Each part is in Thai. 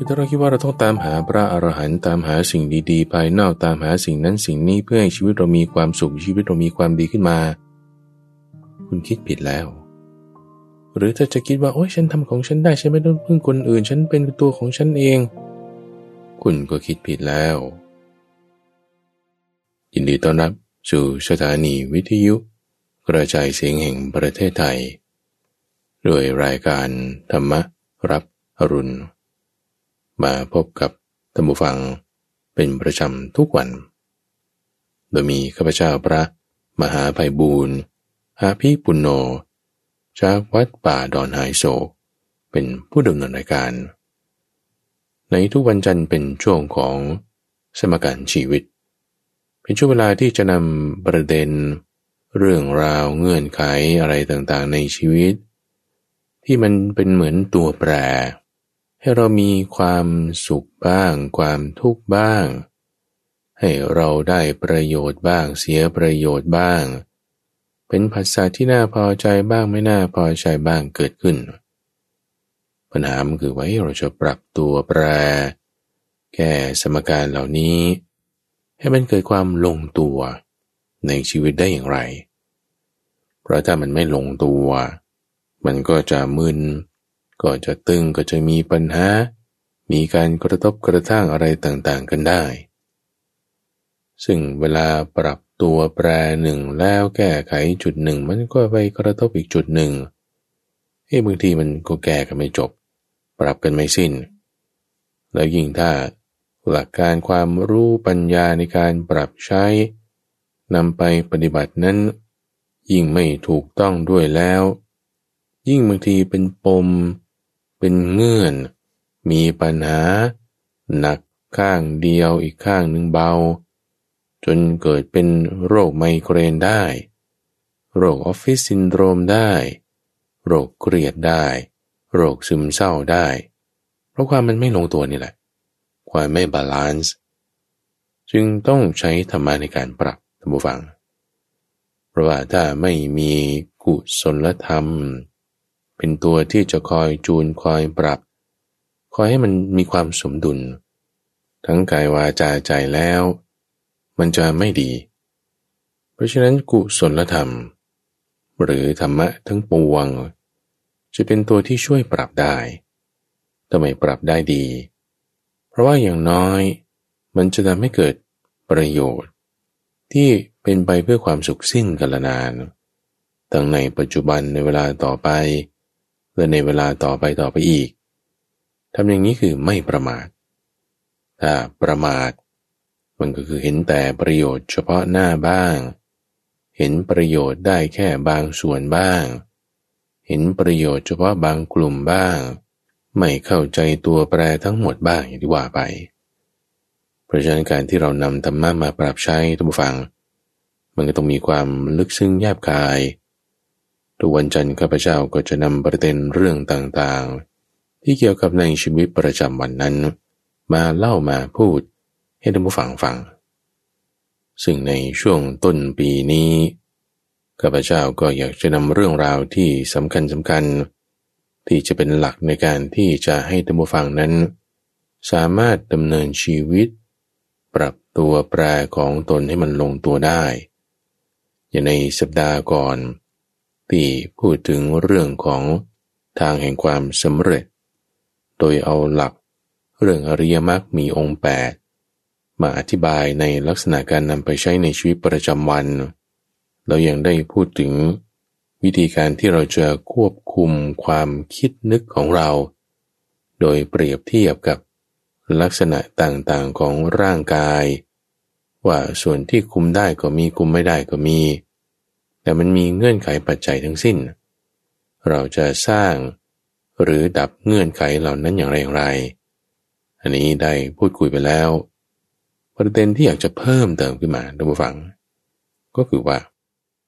คือถ้าเราคิดว่าเราต้องตามหาพระอรหันต์ตามหาสิ่งดีๆ ภายนอกตามหาสิ่งนั้นสิ่งนี้เพื่อให้ชีวิตเรามีความสุขชีวิตเรามีความดีขึ้นมา คุณคิดผิดแล้ว หรือถ้าจะคิดว่าโอ้ยฉันทำของฉันได้ฉันไม่ต้องพึ่งคนอื่น ฉันเป็นตัวของฉันเอง คุณก็คิดผิดแล้ว ยินดีต้อนรับสู่สถานีวิทยุกระจายเสียงแห่งประเทศไทย โดยรายการธรรมรับอรุณ มาพบกับธรรมฟังเป็นประจำทุกวัน โดยมีข้าพเจ้าพระมหาภัยบูรณ์อาภีปุณโญจากวัดป่าดอนหายโศก เป็นผู้ดำเนินรายการ ในทุกวันจันทร์เป็นช่วงของสมการชีวิต เป็นช่วงเวลาที่จะนำประเด็น เรื่องราวเงื่อนไขอะไรต่างๆในชีวิต ที่มันเป็นเหมือนตัวแปร ให้เรามีความสุขบ้าง ความทุกข์บ้าง ให้เราได้ประโยชน์บ้างเสียประโยชน์บ้าง เป็นภาษาที่น่าพอใจบ้างไม่น่าพอใจบ้างเกิดขึ้น ปัญหามันคือว่าเราจะปรับตัวแปร แก้สมการเหล่านี้ ให้มันเกิดความลงตัวในชีวิตได้อย่างไร เพราะถ้ามันไม่ลงตัว มันก็จะมึน ก็จะตึงก็จะมีปัญหา มีการกระทบกระทั่งอะไรต่างๆกันได้ ซึ่งเวลาปรับตัวแปรหนึ่งแล้วแก้ไขจุดหนึ่ง มันก็ไปกระทบอีกจุดหนึ่งเฮ้บางทีมันก็แก้กันไม่จบ ปรับกันไม่สิ้น แล้วยิ่งถ้าหลักการความรู้ปัญญาในการปรับใช้นำไปปฏิบัตินั้น ยิ่งไม่ถูกต้องด้วยแล้ว ยิ่งบางทีเป็นปม เป็นเงื่อน มีปัญหา หนักข้างเดียวอีกข้างหนึ่งเบา จนเกิดเป็นโรคไมเกรนได้ โรคออฟฟิศซินโดรมได้ โรคเครียดได้ โรคซึมเศร้าได้ เพราะความมันไม่ลงตัวนี่แหละ ความไม่ balance จึงต้องใช้ธรรมะในการปรับท่านผู้ฟัง เพราะว่าถ้าไม่มีกุศลธรรม เป็นตัวที่จะคอยจูนคอยปรับ คอยให้มันมีความสมดุล ทั้งกายวาจาใจแล้ว มันจะไม่ดี เพราะฉะนั้นกุศลธรรม หรือธรรมะทั้งปวง จะเป็นตัวที่ช่วยปรับได้ทำไมปรับได้ดี เพราะว่าอย่างน้อย มันจะทำให้เกิดประโยชน์ ที่เป็นไปเพื่อความสุขสิ้นกาลนาน ทั้งในปัจจุบันในเวลาต่อไป และในเวลาต่อไปต่อไปอีกทำอย่างนี้คือไม่ประมาท ถ้าประมาท มันก็คือเห็นแต่ประโยชน์เฉพาะหน้าบ้าง เห็นประโยชน์ได้แค่บางส่วนบ้าง เห็นประโยชน์เฉพาะบางกลุ่มบ้าง ไม่เข้าใจตัวแปรทั้งหมดบ้างอย่างที่ว่าไป เพราะฉะนั้นการที่เรานำธรรมะมาปรับใช้ทุกฝัง มันก็ต้องมีความลึกซึ้งแยบกาย ทุกวันจันทร์ข้าพเจ้าก็จะนำประเด็นเรื่องต่างๆ ที่เกี่ยวกับในชีวิตประจำวันนั้น มาเล่ามาพูดให้ท่านผู้ฟังฟัง ซึ่งในช่วงต้นปีนี้ข้าพเจ้าก็อยากจะนำเรื่องราวที่สำคัญสำคัญ ที่จะเป็นหลักในการที่จะให้ท่านผู้ฟังนั้น สามารถดำเนินชีวิต ปรับตัวแปรของตนให้มันลงตัวได้ อย่างในสัปดาห์ก่อน ที่พูดถึงเรื่องของทางแห่งความสำเร็จ โดยเอาหลักเรื่องอริยมรรคมีองค์แปดมาอธิบายในลักษณะการนำไปใช้ในชีวิตประจำวัน เรายังได้พูดถึงวิธีการที่เราจะควบคุมความคิดนึกของเรา โดยเปรียบเทียบกับลักษณะต่างๆของร่างกาย ว่าส่วนที่คุมได้ก็มีคุมไม่ได้ก็มี แต่มันมีเงื่อนไขปัจจัยทั้งสิ้น เราจะสร้างหรือดับเงื่อนไขเหล่านั้นอย่างไรอย่างไร อันนี้ได้พูดคุยไปแล้ว ประเด็นที่อยากจะเพิ่มเติมขึ้นมาดูฟัง ก็คือว่า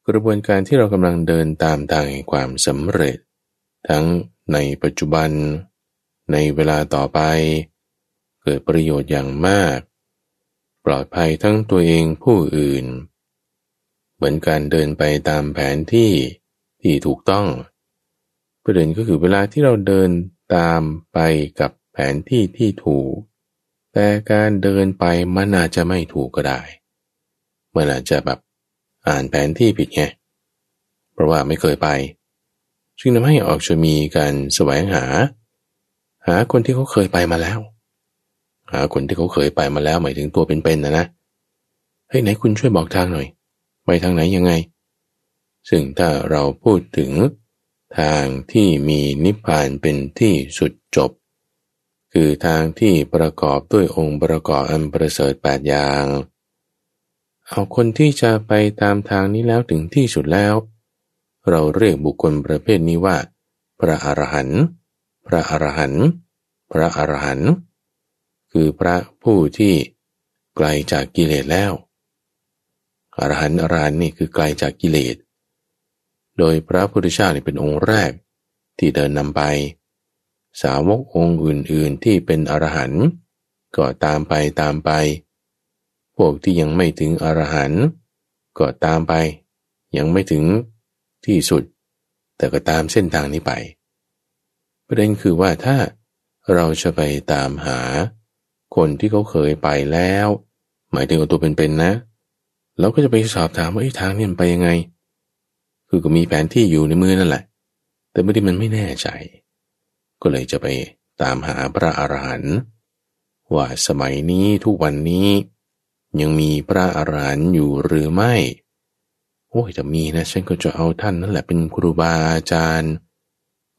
กระบวนการที่เรากำลังเดินตามทางแห่งความสำเร็จ ทั้งในปัจจุบัน ในเวลาต่อไป เกิดประโยชน์อย่างมาก ปลอดภัยทั้งตัวเองผู้อื่น เหมือนการเดินไปตามแผนที่ที่ถูกต้อง ประเด็นก็คือเวลาที่เราเดินตามไปกับแผนที่ที่ถูก แต่การเดินไปมันอาจจะไม่ถูกก็ได้ มันอาจจะแบบอ่านแผนที่ผิดไง เพราะว่าไม่เคยไป จึงทำให้ออกจะมีการแสวงหา หาคนที่เขาเคยไปมาแล้ว หาคนที่เขาเคยไปมาแล้วหมายถึงตัวเป็นๆนะนะ เฮ้ยไหนคุณช่วยบอกทางหน่อย ไปทางไหนยังไง ซึ่งถ้าเราพูดถึงทางที่มีนิพพานเป็นที่สุดจบ คือทางที่ประกอบด้วยองค์ประกอบอันประเสริฐแปดอย่าง เอาคนที่จะไปตามทางนี้แล้วถึงที่สุดแล้ว เราเรียกบุคคลประเภทนี้ว่า พระอรหันต์พระอรหันต์พระอรหันต์คือพระผู้ที่ไกลจากกิเลสแล้ว อรหันต์อรหันต์นี่คือไกลจากกิเลส โดยพระพุทธเจ้านี่เป็นองค์แรกที่เดินนำไป สาวกองค์อื่น ๆ ที่เป็นอรหันต์ก็ตามไปตามไป พวกที่ยังไม่ถึงอรหันต์ก็ตามไป ยังไม่ถึงที่สุด แต่ก็ตามเส้นทางนี้ไป ประเด็นคือว่าถ้าเราจะไปตามหา คนที่เขาเคยไปแล้ว หมายถึงเอาตัวเป็นๆนะ เราก็จะไปสอบถามว่าทางนี้มันไปยังไง คือก็มีแผนที่อยู่ในมือนั่นแหละ แต่ไม่ได้มันไม่แน่ใจ ก็เลยจะไปตามหาพระอรหันต์ว่าสมัยนี้ทุกวันนี้ ยังมีพระอรหันต์อยู่หรือไม่ โอ้ยจะมีนะฉันก็จะเอาท่านนั่นแหละเป็นครูบาอาจารย์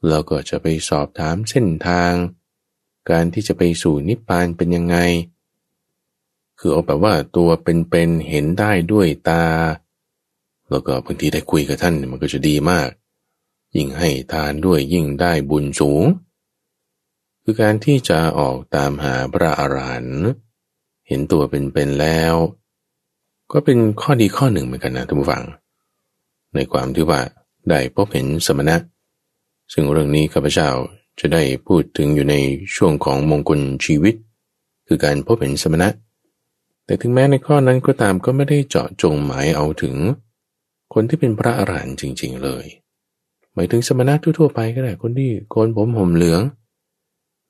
แล้วก็จะไปสอบถามเส้นทาง การที่จะไปสู่นิพพานเป็นยังไง คือเอาแบบว่าตัวเป็นๆเห็นได้ด้วยตา แล้วก็บางทีได้คุยกับท่านมันก็จะดีมาก ยิ่งให้ทานด้วยยิ่งได้บุญสูง คือการที่จะออกตามหาพระอรหันต์เห็นตัวเป็นๆแล้ว ก็เป็นข้อดีข้อหนึ่งเหมือนกันนะท่านผู้ฟัง ในความที่ว่าได้พบเห็นสมณะ ซึ่งเรื่องนี้ข้าพเจ้าจะได้พูดถึงอยู่ในช่วงของมงคลชีวิต คือการพบเห็นสมณะ แต่ถึงแม้ในข้อนั้นก็ตามก็ไม่ได้เจาะจงหมายเอาถึง คนที่เป็นพระอรหันต์จริง ๆ เลย หมายถึงสมณะทั่วๆไปก็ได้คนที่โกนผมห่มเหลือง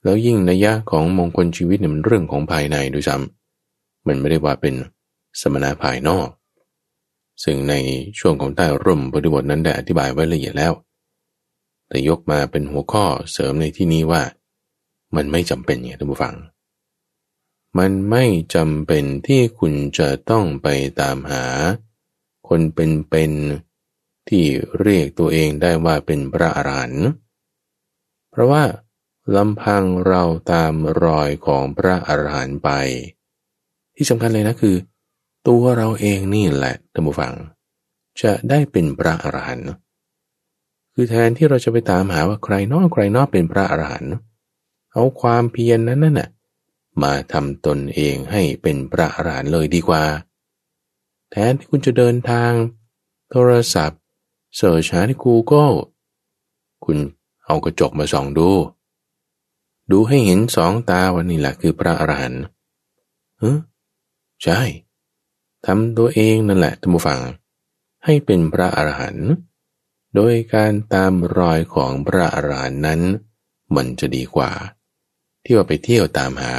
แล้วยิ่งนัยยะของมงคลชีวิตเนี่ยมันเรื่องของภายในด้วยซ้ำมันไม่ได้ว่าเป็นสมณะภายนอก ซึ่งในช่วงของใต้ร่มบริบทนั้นได้อธิบายไว้ละเอียดแล้ว แต่ยกมาเป็นหัวข้อเสริมในที่นี้ว่า มันไม่จำเป็นไงท่านผู้ฟัง มันไม่จำเป็นที่คุณจะต้องไปตามหา คนเป็นๆที่เรียกตัวเองได้ว่าเป็นพระอรหันต์เพราะว่าลำพังเราตามรอยของพระอรหันต์ไป ที่สำคัญเลยนะคือ ตัวเราเองนี่แหละท่านผู้ฟัง จะได้เป็นพระอรหันต์คือแทนที่เราจะไปตามหาว่าใครนอกใครนอกเป็นพระอรหันต์เอาความเพียรนนั้นน่ะ มาทำตนเองให้เป็นพระอรหันต์เลยดีกว่า แทนที่คุณจะเดินทาง โทรศัพท์เสิร์ชหาใน Google คุณเอากระจกมาส่องดู ดูให้เห็นสองตาวันนี้แหละคือพระอรหันต์เออใช่ทำตัวเองนั่นแหละท่านผู้ฟัง ให้เป็นพระอรหันต์โดยการตามรอยของพระอรหันต์นั้น มันจะดีกว่า ที่ว่าไปเที่ยวตามหา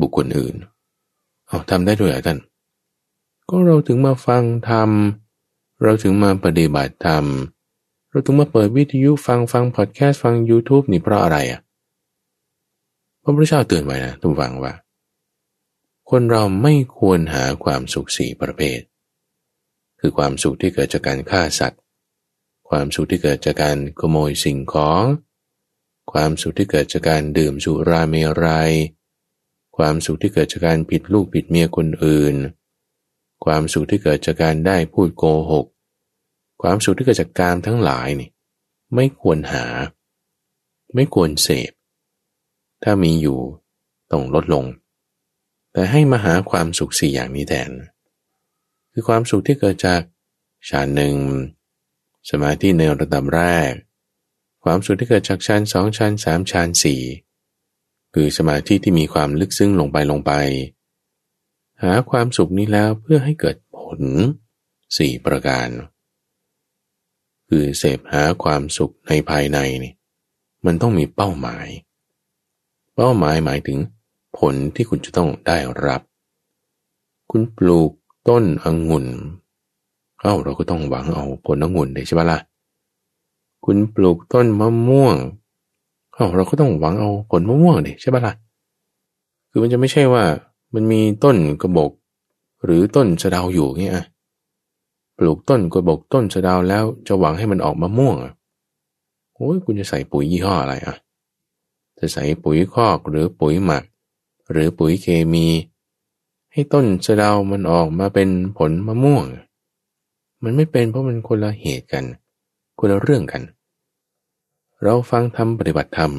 บุคคลอื่นเอาทำได้ด้วยเหรอท่าน ก็เราถึงมาฟังธรรม เราถึงมาปฏิบัติธรรม เราถึงมาเปิดวิทยุฟังฟังพอดแคสต์ฟัง YouTube นี่เพราะอะไรอะพระพุทธเจ้าเตือนไว้นะทุกฟังว่า คนเราไม่ควรหาความสุขสี่ประเภท คือความสุขที่เกิดจากการฆ่าสัตว์ ความสุขที่เกิดจากการขโมยสิ่งของ ความสุขที่เกิดจากการดื่มสุราเมรัย ความสุขที่เกิดจากการผิดลูกผิดเมียคนอื่น ความสุขที่เกิดจากการได้พูดโกหก ความสุขที่เกิดจากการทั้งหลายนี่ไม่ควรหา ไม่ควรเสพ ถ้ามีอยู่ต้องลดลง แต่ให้มาหาความสุขสี่อย่างนี้แทน คือความสุขที่เกิดจากฌานหนึ่งสมาธิในระดับแรก ความสุขที่เกิดจากฌานสองฌานสามฌานสี่ คือสมาธิที่มีความลึกซึ้งลงไปลงไป หาความสุขนี้แล้วเพื่อให้เกิดผลสี่ประการ คือเสพหาความสุขในภายในนี่มันต้องมีเป้าหมายเเป้าหมายหมายถึงผลที่คุณจะต้องได้รับ คุณปลูกต้นองุ่นเอ้าเราก็ต้องหวังเอาผลองุ่นได้ใช่ไหมล่ะ คุณปลูกต้นมะม่วง เอ้าเราก็ต้องหวังเอาผลมะม่วงดิใช่ไหมล่ะ คือมันจะไม่ใช่ว่า มันมีต้นกระบอกหรือต้นสะดาวอยู่เงี้ยปลูกต้นกระบอกต้นสะดาวแล้วจะหวังให้มันออกมะม่วงโอ้ยคุณจะใส่ปุ๋ยยี่ห้ออะไรอะ จะใส่ปุ๋ยคอกหรือปุ๋ยหมัก หรือปุ๋ยเคมี ให้ต้นสะดาวมันออกมาเป็นผลมะม่วง มันไม่เป็นเพราะมันคนละเหตุกัน คนละเรื่องกัน เราฟังทำปฏิบัติธรรม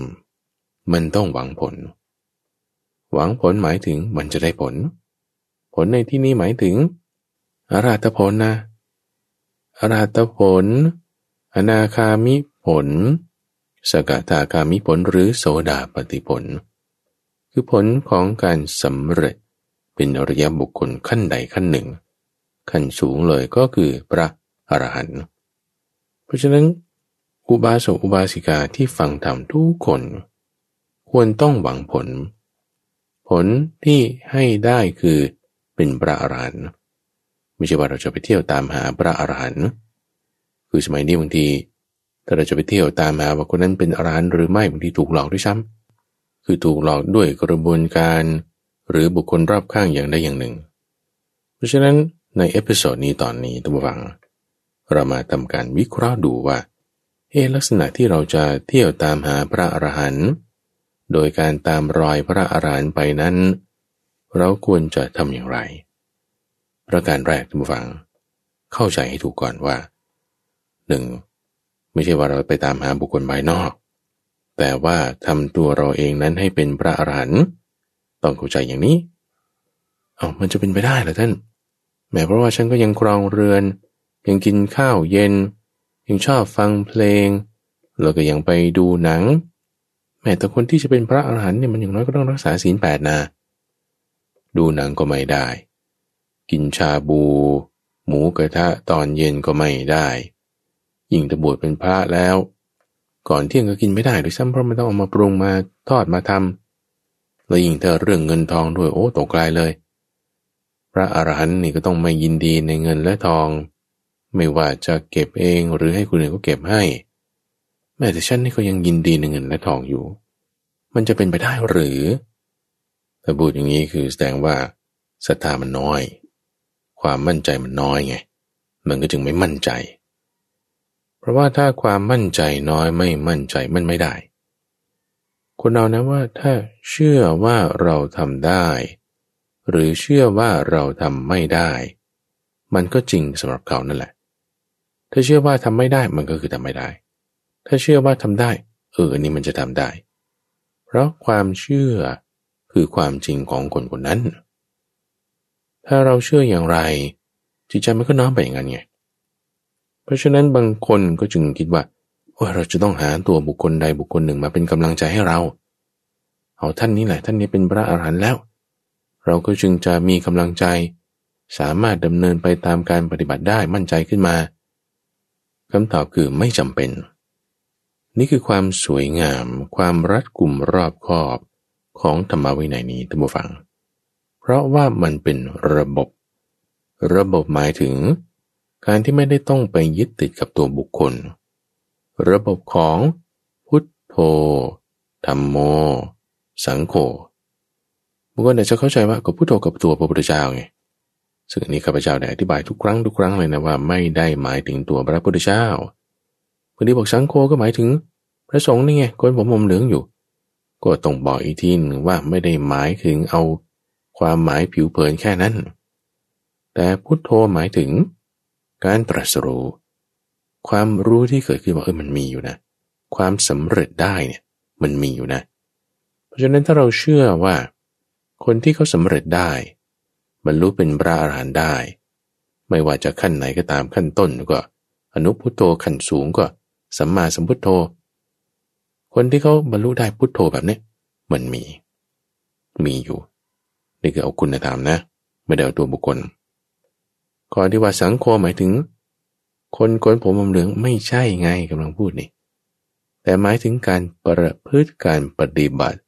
มันต้องหวังผล หวังผลหมายถึงมันจะได้ผล ผลในที่นี้หมายถึงอาราตผลนะอาราตผล อนาคามิผล สกทาคามิผลหรือโสดาปฏิผล คือผลของการสำเร็จเป็นอริยบุคคลขั้นใดขั้นหนึ่ง ขั้นสูงเลยก็คือพระอรหันต์เพราะฉะนั้น อุบาสกอุบาสิกาที่ฟังธรรมทุกคน ควรต้องหวังผล ผลที่ให้ได้คือเป็นพระอรหันต์ไม่ใช่ว่าเราจะไปเที่ยวตามหาพระอรหันต์คือสมัยนี้บางทีถ้าเราจะไปเที่ยวตามหาว่าคนนั้นเป็นอรหันต์หรือไม่บางทีถูกหลอกด้วยซ้ำคือถูกหลอกด้วยกระบวนการ หรือบุคคลรอบข้างอย่างใดอย่างหนึ่ง เพราะฉะนั้นใน episode นี้ตอนนี้ท่านผู้ฟัง เรามาทำการวิเคราะห์ดูว่า เอลักษณะที่เราจะเที่ยวตามหาพระอรหันต์โดยการตามรอยพระอรหันต์ไปนั้น เราควรจะทำอย่างไร ประการแรกทุกฝัง เข้าใจให้ถูกก่อนว่าหนึ่งไม่ใช่ว่าเราไปตามหาบุคคลภายนอก แต่ว่าทำตัวเราเองนั้นให้เป็นพระอรหันต์ต้องเข้าใจอย่างนี้เอามันจะเป็นไปได้เหรอท่านแม้เพราะว่าฉันก็ยังครองเรือน ยังกินข้าวเย็น ยังชอบฟังเพลง แล้วก็ยังไปดูหนัง แม้แต่คนที่จะเป็นพระอรหันต์เนี่ยมันอย่างน้อยก็ต้องรักษาศีลแปดนะ ดูหนังก็ไม่ได้ กินชาบู หมูกระทะตอนเย็นก็ไม่ได้ยิ่งจะบวชเป็นพระแล้ว ก่อนเที่ยงก็กินไม่ได้ด้วยซ้ำเพราะมันต้องเอามาปรุงมาทอดมาทำแล้วยิ่งถ้าเรื่องเงินทองด้วยโอ้ตกไกลเลย พระอรหันต์นี่ก็ต้องไม่ยินดีในเงินและทอง ไม่ว่าจะเก็บเองหรือให้คนอื่นก็เก็บให้ แม้แต่ฉันนี่ก็ยังยินดีในเงินและทองอยู่ มันจะเป็นไปได้หรือถ้าพูดอย่างนี้คือแสดงว่าศรัทธามันน้อย ความมั่นใจมันน้อยไง มันก็จึงไม่มั่นใจ เพราะว่าถ้าความมั่นใจน้อยไม่มั่นใจมันไม่ได้ คนเรานะว่าถ้าเชื่อว่าเราทำได้ หรือเชื่อว่าเราทำไม่ได้ มันก็จริงสำหรับเขานั่นแหละ ถ้าเชื่อว่าทำไม่ได้มันก็คือทำไม่ได้ ถ้าเชื่อว่าทำได้ เอออันนี้มันจะทำได้ เพราะความเชื่อคือความจริงของคนคนนั้น ถ้าเราเชื่ออย่างไร จิตใจมันก็น้อมไปอย่างนั้นไง เพราะฉะนั้นบางคนก็จึงคิดว่าว่าเราจะต้องหาตัวบุคคลใดบุคคลหนึ่งมาเป็นกำลังใจให้เรา เอาท่านนี้แหละท่านนี้เป็นพระอรหันต์แล้ว เราก็จึงจะมีกำลังใจ สามารถดำเนินไปตามการปฏิบัติได้มั่นใจขึ้นมา คำตอบคือไม่จำเป็น นี่คือความสวยงาม ความรัดกุมรอบคอบของธรรมวินัยนี้ท่านผู้ฟัง เพราะว่ามันเป็นระบบ ระบบหมายถึง การที่ไม่ได้ต้องไปยึดติดกับตัวบุคคล ระบบของพุทโธธรรมโม สังโฆบางคนอาจจะเข้าใจว่ากับพุทโธกับตัวพระพุทธเจ้าไง ซึ่งอันนี้ข้าพเจ้าได้อธิบายทุกครั้งทุกครั้งเลยนะว่าไม่ได้หมายถึงตัวพระพุทธเจ้าบางทีบอกสังโฆก็หมายถึง พระสงฆ์นี่ไงคนผมผมเหลืองอยู่ ก็ต้องบอกอีกทีนึงว่าไม่ได้หมายถึงเอาความหมายผิวเผินแค่นั้น แต่พุทโธหมายถึง การตรัสรู้ความรู้ที่เกิดขึ้นว่าเออมันมีอยู่นะ ความสำเร็จได้เนี่ยมันมีอยู่นะ เพราะฉะนั้นถ้าเราเชื่อว่า คนที่เขาสำเร็จได้ บรรลุเป็นพระอรหันต์ได้ ไม่ว่าจะขั้นไหนก็ตามขั้นต้นก็ อนุพุทโธขั้นสูงก็ สัมมาสัมพุทโธ คนที่เขาบรรลุได้พุทโธแบบนี้มันมี มีอยู่ นี่คือเอาคุณธรรมนะ ไม่ได้เอาตัวบุคคลก่อนที่ว่าสังโฆหมายถึง คนคนผมเหลืองไม่ใช่ไงกำลังพูดนี่แต่หมายถึงการประพฤติการปฏิบัติ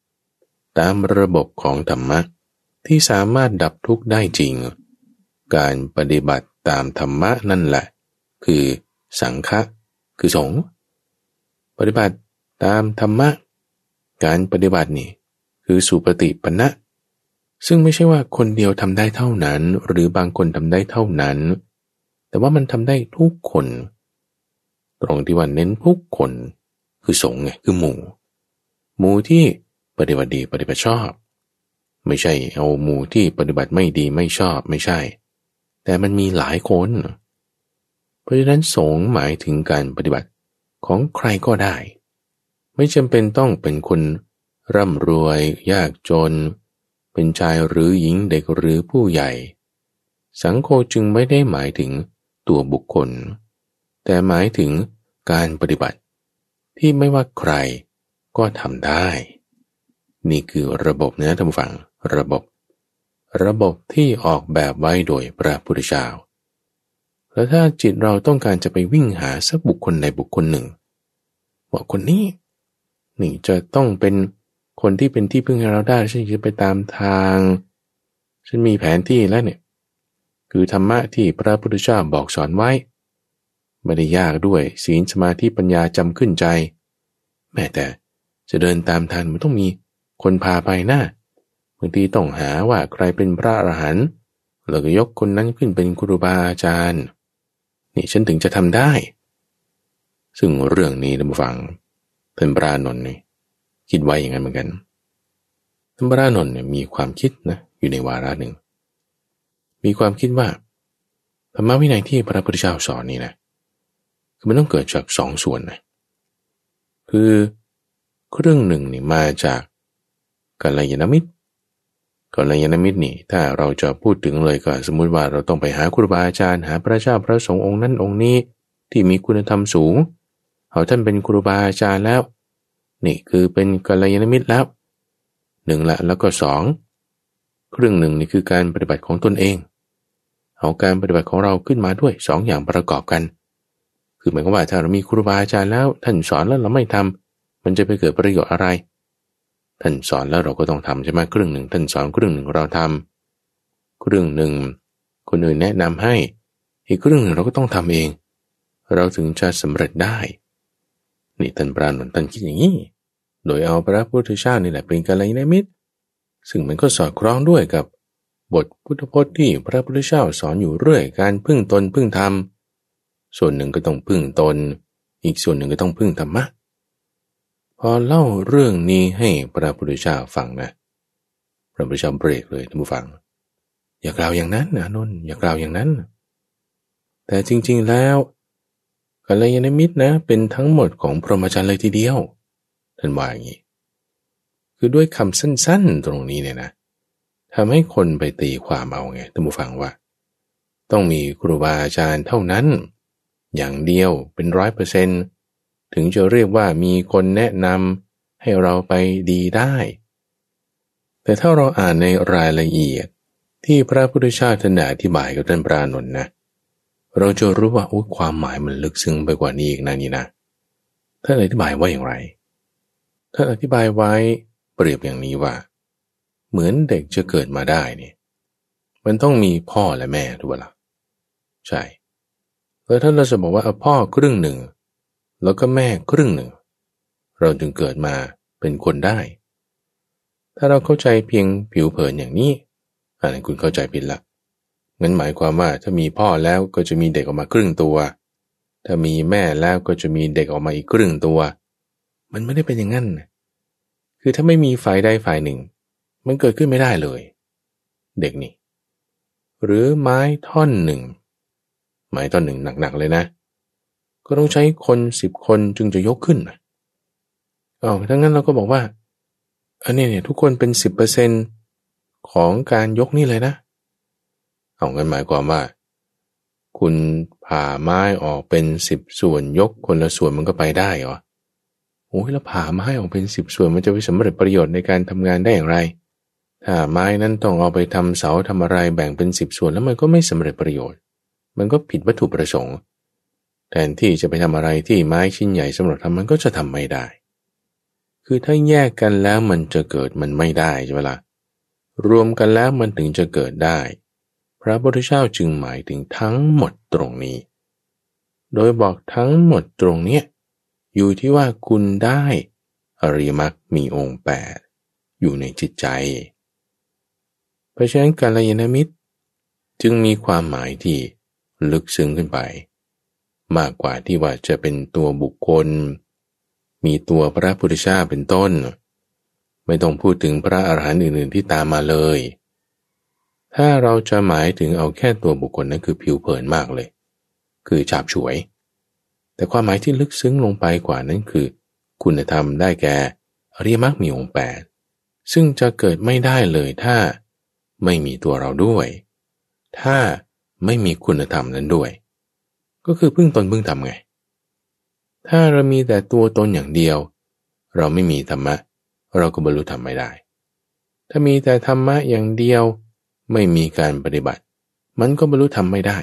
ตามระบบของธรรมะ ที่สามารถดับทุกข์ได้จริง การปฏิบัติตามธรรมะนั่นแหละ คือสังฆะคือสงปฏิบัติตามธรรมะ การปฏิบัตินี่คือสุปฏิปันนะ ซึ่งไม่ใช่ว่าคนเดียวทำได้เท่านั้น หรือบางคนทำได้เท่านั้น แต่ว่ามันทำได้ทุกคน ตรงที่ว่าเน้นทุกคน คือสงไงคือหมู่ หมู่ที่ปฏิบัติดีปฏิบัติชอบ ไม่ใช่เอาหมู่ที่ปฏิบัติไม่ดีไม่ชอบไม่ใช่ แต่มันมีหลายคน เพราะฉะนั้นสงหมายถึงการปฏิบัติของใครก็ได้ ไม่จำเป็นต้องเป็นคนร่ำรวย ยากจน เป็นชายหรือหญิงเด็กหรือผู้ใหญ่ สังโฆจึงไม่ได้หมายถึงตัวบุคคล แต่หมายถึงการปฏิบัติ ที่ไม่ว่าใครก็ทำได้ นี่คือระบบนะท่านผู้ฟัง ระบบ ระบบที่ออกแบบไว้โดยพระพุทธเจ้าแล้วถ้าจิตเราต้องการจะไปวิ่งหาสักบุคคลในบุคคลหนึ่งว่าคนนี้นี่จะต้องเป็นคนที่เป็นที่พึ่งให้เราได้ฉันจะไปตามทางฉันมีแผนที่แล้วเนี่ย คือธรรมะที่พระพุทธเจ้าบอกสอนไว้ ไม่ได้ยากด้วยศีลสมาธิปัญญาจำขึ้นใจ แม้แต่จะเดินตามทางมันต้องมีคนพาไปหน้า บางทีต้องหาว่าใครเป็นพระอรหันต์แล้วก็ยกคนนั้นขึ้นเป็นครูบาอาจารย์นี่ฉันถึงจะทำได้ ซึ่งเรื่องนี้ท่านฟังท่านปรานนท์นี่คิดไว้อย่างนั้นเหมือนกันท่านปรานนท์เนี่ยมีความคิดนะอยู่ในวาระหนึ่ง มีความคิดว่าธรรมวินัยที่พระพุทธเจ้าสอนนี่นะคือมันต้องเกิดจากสองส่วนนะคือเครึ่องหนึ่งนี่มาจากกัลยาณมิตร กัลยาณมิตรนี่ ถ้าเราจะพูดถึงเลยก็สมมุติว่าเราต้องไปหาครูบาอาจารย์หาพระเจ้าพระสงฆ์องค์นั้นองค์นี้ที่มีคุณธรรมสูงเอาท่านเป็นครูบาอาจารย์แล้ว นี่คือเป็นกัลยาณมิตรแล้วหนึ่งละแล้วก็สองครึ่งหนึ่งนี่คือการปฏิบัติของตนเอง เอาการปฏิบัติของเราขึ้นมาด้วยสองอย่างประกอบกัน คือหมายความว่าถ้าเรามีครูบาอาจารย์แล้ว ท่านสอนแล้วเราไม่ทำมันจะไปเกิดประโยชน์อะไร ท่านสอนแล้วเราก็ต้องทำใช่ไหมครึ่งหนึ่งท่านสอนครึ่งหนึ่งเราทำครึ่งหนึ่งคนอื่นแนะนำให้ อีกครึ่งหนึ่งเราก็ต้องทำเอง เราถึงจะสำเร็จได้นี่ท่านปราณนท่านคิดอย่างนี้โดยเอาพระพุทธเจ้านี่แหละเป็นกัลยาณมิตร ซึ่งมันก็สอดคล้องด้วยกับบทพุทธพจน์ที่พระพุทธเจ้าสอนอยู่เรื่อยการพึ่งตนพึ่งธรรม ส่วนหนึ่งก็ต้องพึ่งตน อีกส่วนหนึ่งก็ต้องพึ่งธรรมะ พอเล่าเรื่องนี้ให้พระพุทธเจ้าฟังนะ พระพุทธเจ้าเบรกเลยท่านผู้ฟัง อย่ากล่าวอย่างนั้นนะนนอย่ากล่าวอย่างนั้น แต่จริง ๆแล้วกัลยาณมิตรนะ เป็นทั้งหมดของพรหมจรรย์เลยทีเดียวท่านว่าอย่างนี้ คือด้วยคำสั้นๆตรงนี้เนี่ยนะทำให้คนไปตีความเอาไงท่านผู้ฟังว่า ต้องมีครูบาอาจารย์เท่านั้น อย่างเดียวเป็นร้อยเปอร์เซ็นต์ ถึงจะเรียกว่ามีคนแนะนำให้เราไปดีได้ แต่ถ้าเราอ่านในรายละเอียดที่พระพุทธเจ้าท่านอธิบายกับท่านปราณนนะ เราจะรู้ว่าโอ้ความหมายมันลึกซึ้งไปกว่านี้อีกนะนี่นะท่านอธิบายว่าอย่างไรท่านอธิบายไว้เปรียบอย่างนี้ว่า เหมือนเด็กจะเกิดมาได้เนี่ยมันต้องมีพ่อและแม่ถูกปะละ่ะใช่แล้วท่านเราจะบอกว่าพ่อครึ่งหนึ่ง แล้วก็แม่ครึ่งหนึ่ง เราจึงเกิดมาเป็นคนได้ ถ้าเราเข้าใจเพียงผิวเผินอย่างนี้อันนั้นคุณเข้าใจผิดละงั้นหมายความว่าถ้ามีพ่อแล้วก็จะมีเด็กออกมาครึ่งตัว ถ้ามีแม่แล้วก็จะมีเด็กออกมาอีกครึ่งตัว มันไม่ได้เป็นอย่างนั้น คือถ้าไม่มีฝ่ายใดฝ่ายหนึ่ง มันเกิดขึ้นไม่ได้เลย เด็กนี่ หรือไม้ท่อนหนึ่ง ไม้ท่อนหนึ่งหนักๆเลยนะ ก็ต้องใช้คนสิบคนจึงจะยกขึ้นอ๋อทั้งนั้นเราก็บอกว่า อันนี้เนี่ยทุกคนเป็นสิบเปอร์เซ็นของการยกนี่เลยนะ เอางั้นหมายความว่า คุณผ่าไม้ออกเป็นสิบส่วนยกคนละส่วนมันก็ไปได้เหรอโอ้ยแล้วผ่าไม้ออกเป็นสิบส่วนมันจะไปสำเร็จประโยชน์ในการทำงานได้อย่างไร ถ้าไม้นั้นต้องเอาไปทำเสาทำอะไรแบ่งเป็นสิบส่วนแล้วมันก็ไม่สำเร็จประโยชน์ มันก็ผิดวัตถุประสงค์ แทนที่จะไปทำอะไรที่ไม้ชิ้นใหญ่สำหรับทำมันก็จะทำไม่ได้ คือถ้าแยกกันแล้วมันจะเกิดมันไม่ได้ใช่ไหมละ่ะ รวมกันแล้วมันถึงจะเกิดได้ พระพุทธเจ้าจึงหมายถึงทั้งหมดตรงนี้ โดยบอกทั้งหมดตรงเนี้ยอยู่ที่ว่าคุณได้อริมักมีองค์แปดอยู่ในจิตใจ เพราะฉะนั้นกาลยานมิตร จึงมีความหมายที่ลึกซึ้งขึ้นไป มากกว่าที่ว่าจะเป็นตัวบุคคล มีตัวพระพุทธเจ้าเป็นต้น ไม่ต้องพูดถึงพระอรหันต์อื่น ๆ ที่ตามมาเลย ถ้าเราจะหมายถึงเอาแค่ตัวบุคคลนั้นคือผิวเผินมากเลย คือฉาบฉวย แต่ความหมายที่ลึกซึ้งลงไปกว่านั้นคือ คุณธรรมได้แก่อริยมรรคมีองค์แปดซึ่งจะเกิดไม่ได้เลยถ้าไม่มีตัวเราด้วย ถ้าไม่มีคุณธรรมนั้นด้วย ก็คือพึ่งตนพึ่งธรรมไง ถ้าเรามีแต่ตัวตนอย่างเดียว เราไม่มีธรรมะ เราก็บรรลุธรรมไม่ได้ ถ้ามีแต่ธรรมะอย่างเดียว ไม่มีการปฏิบัติ มันก็บรรลุธรรมไม่ได้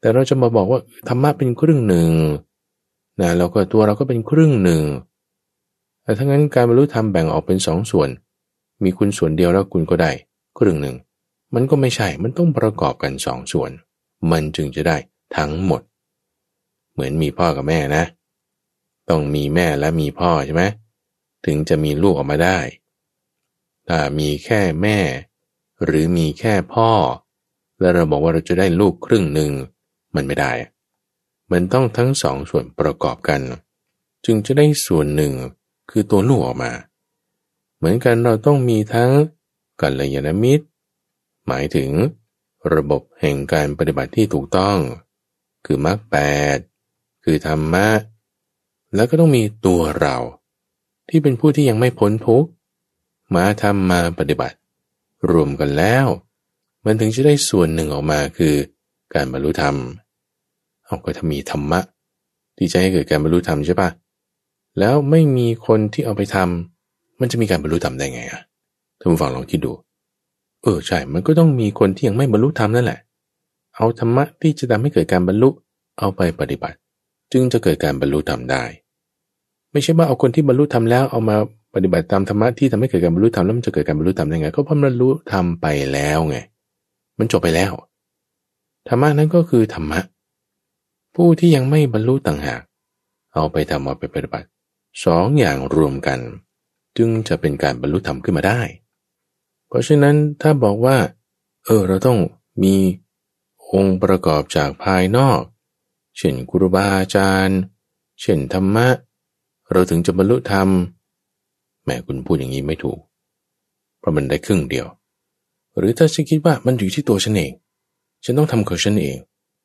แต่เราจะมาบอกว่าธรรมะเป็นครึ่งหนึ่งนะแล้วก็ตัวเราก็เป็นครึ่งหนึ่งแต่ถ้างั้นการบรรลุธรรมแบ่งออกเป็นสองส่วน มีคุณส่วนเดียวแล้วคุณก็ได้ครึ่งหนึ่ง มันก็ไม่ใช่ มันต้องประกอบกันสองส่วน มันจึงจะได้ ทั้งหมด เหมือนมีพ่อกับแม่นะ ต้องมีแม่และมีพ่อใช่ไหมถึงจะมีลูกออกมาได้ ถ้ามีแค่แม่ หรือมีแค่พ่อ แล้วเราบอกว่าเราจะได้ลูกครึ่งหนึ่งมันไม่ได้ มันต้องทั้งสองส่วนประกอบกัน จึงจะได้ส่วนหนึ่งคือตัวลูกออกมา เหมือนกันเราต้องมีทั้งกัลยาณมิตร หมายถึงระบบแห่งการปฏิบัติที่ถูกต้อง คือมรรคแปดคือธรรมะ แล้วก็ต้องมีตัวเรา ที่เป็นผู้ที่ยังไม่พ้นทุกข์มาทำมาปฏิบัติ รวมกันแล้ว มันถึงจะได้ส่วนหนึ่งออกมาคือการบรรลุธรรมเอาก็ถ้ามีธรรมะ ที่จะให้เกิดการบรรลุธรรมใช่ปะแล้วไม่มีคนที่เอาไปทำมันจะมีการบรรลุธรรมได้ไงอะท่านผู้ฟังลองคิดดู เออใช่ มันก็ต้องมีคนที่ยังไม่บรรลุธรรมนั่นแหละ เอาธรรมะที่จะทำให้เกิดการบรรลุเอาไปปฏิบัติ จึงจะเกิดการบรรลุธรรมได้ ไม่ใช่ว่าเอาคนที่บรรลุธรรมแล้วเอามาปฏิบัติตามธรรมะที่ทำให้เกิดการบรรลุธรรมแล้วมันจะเกิดการบรรลุธรรมได้ไง ก็เพราะบรรลุธรรมไปแล้วไง มันจบไปแล้ว ธรรมะนั้นก็คือธรรมะ ผู้ที่ยังไม่บรรลุต่างหาก เอาไปทำเอาไปปฏิบัติสองอย่างรวมกัน จึงจะเป็นการบรรลุธรรมขึ้นมาได้ เพราะฉะนั้นถ้าบอกว่า เออเราต้องมี องค์ประกอบจากภายนอก เช่นครูบาอาจารย์ เช่นธรรมะ เราถึงจะบรรลุธรรม แม่คุณพูดอย่างนี้ไม่ถูก เพราะมันได้ครึ่งเดียว หรือถ้าฉันคิดว่ามันอยู่ที่ตัวฉันเอง ฉันต้องทำของฉันเอง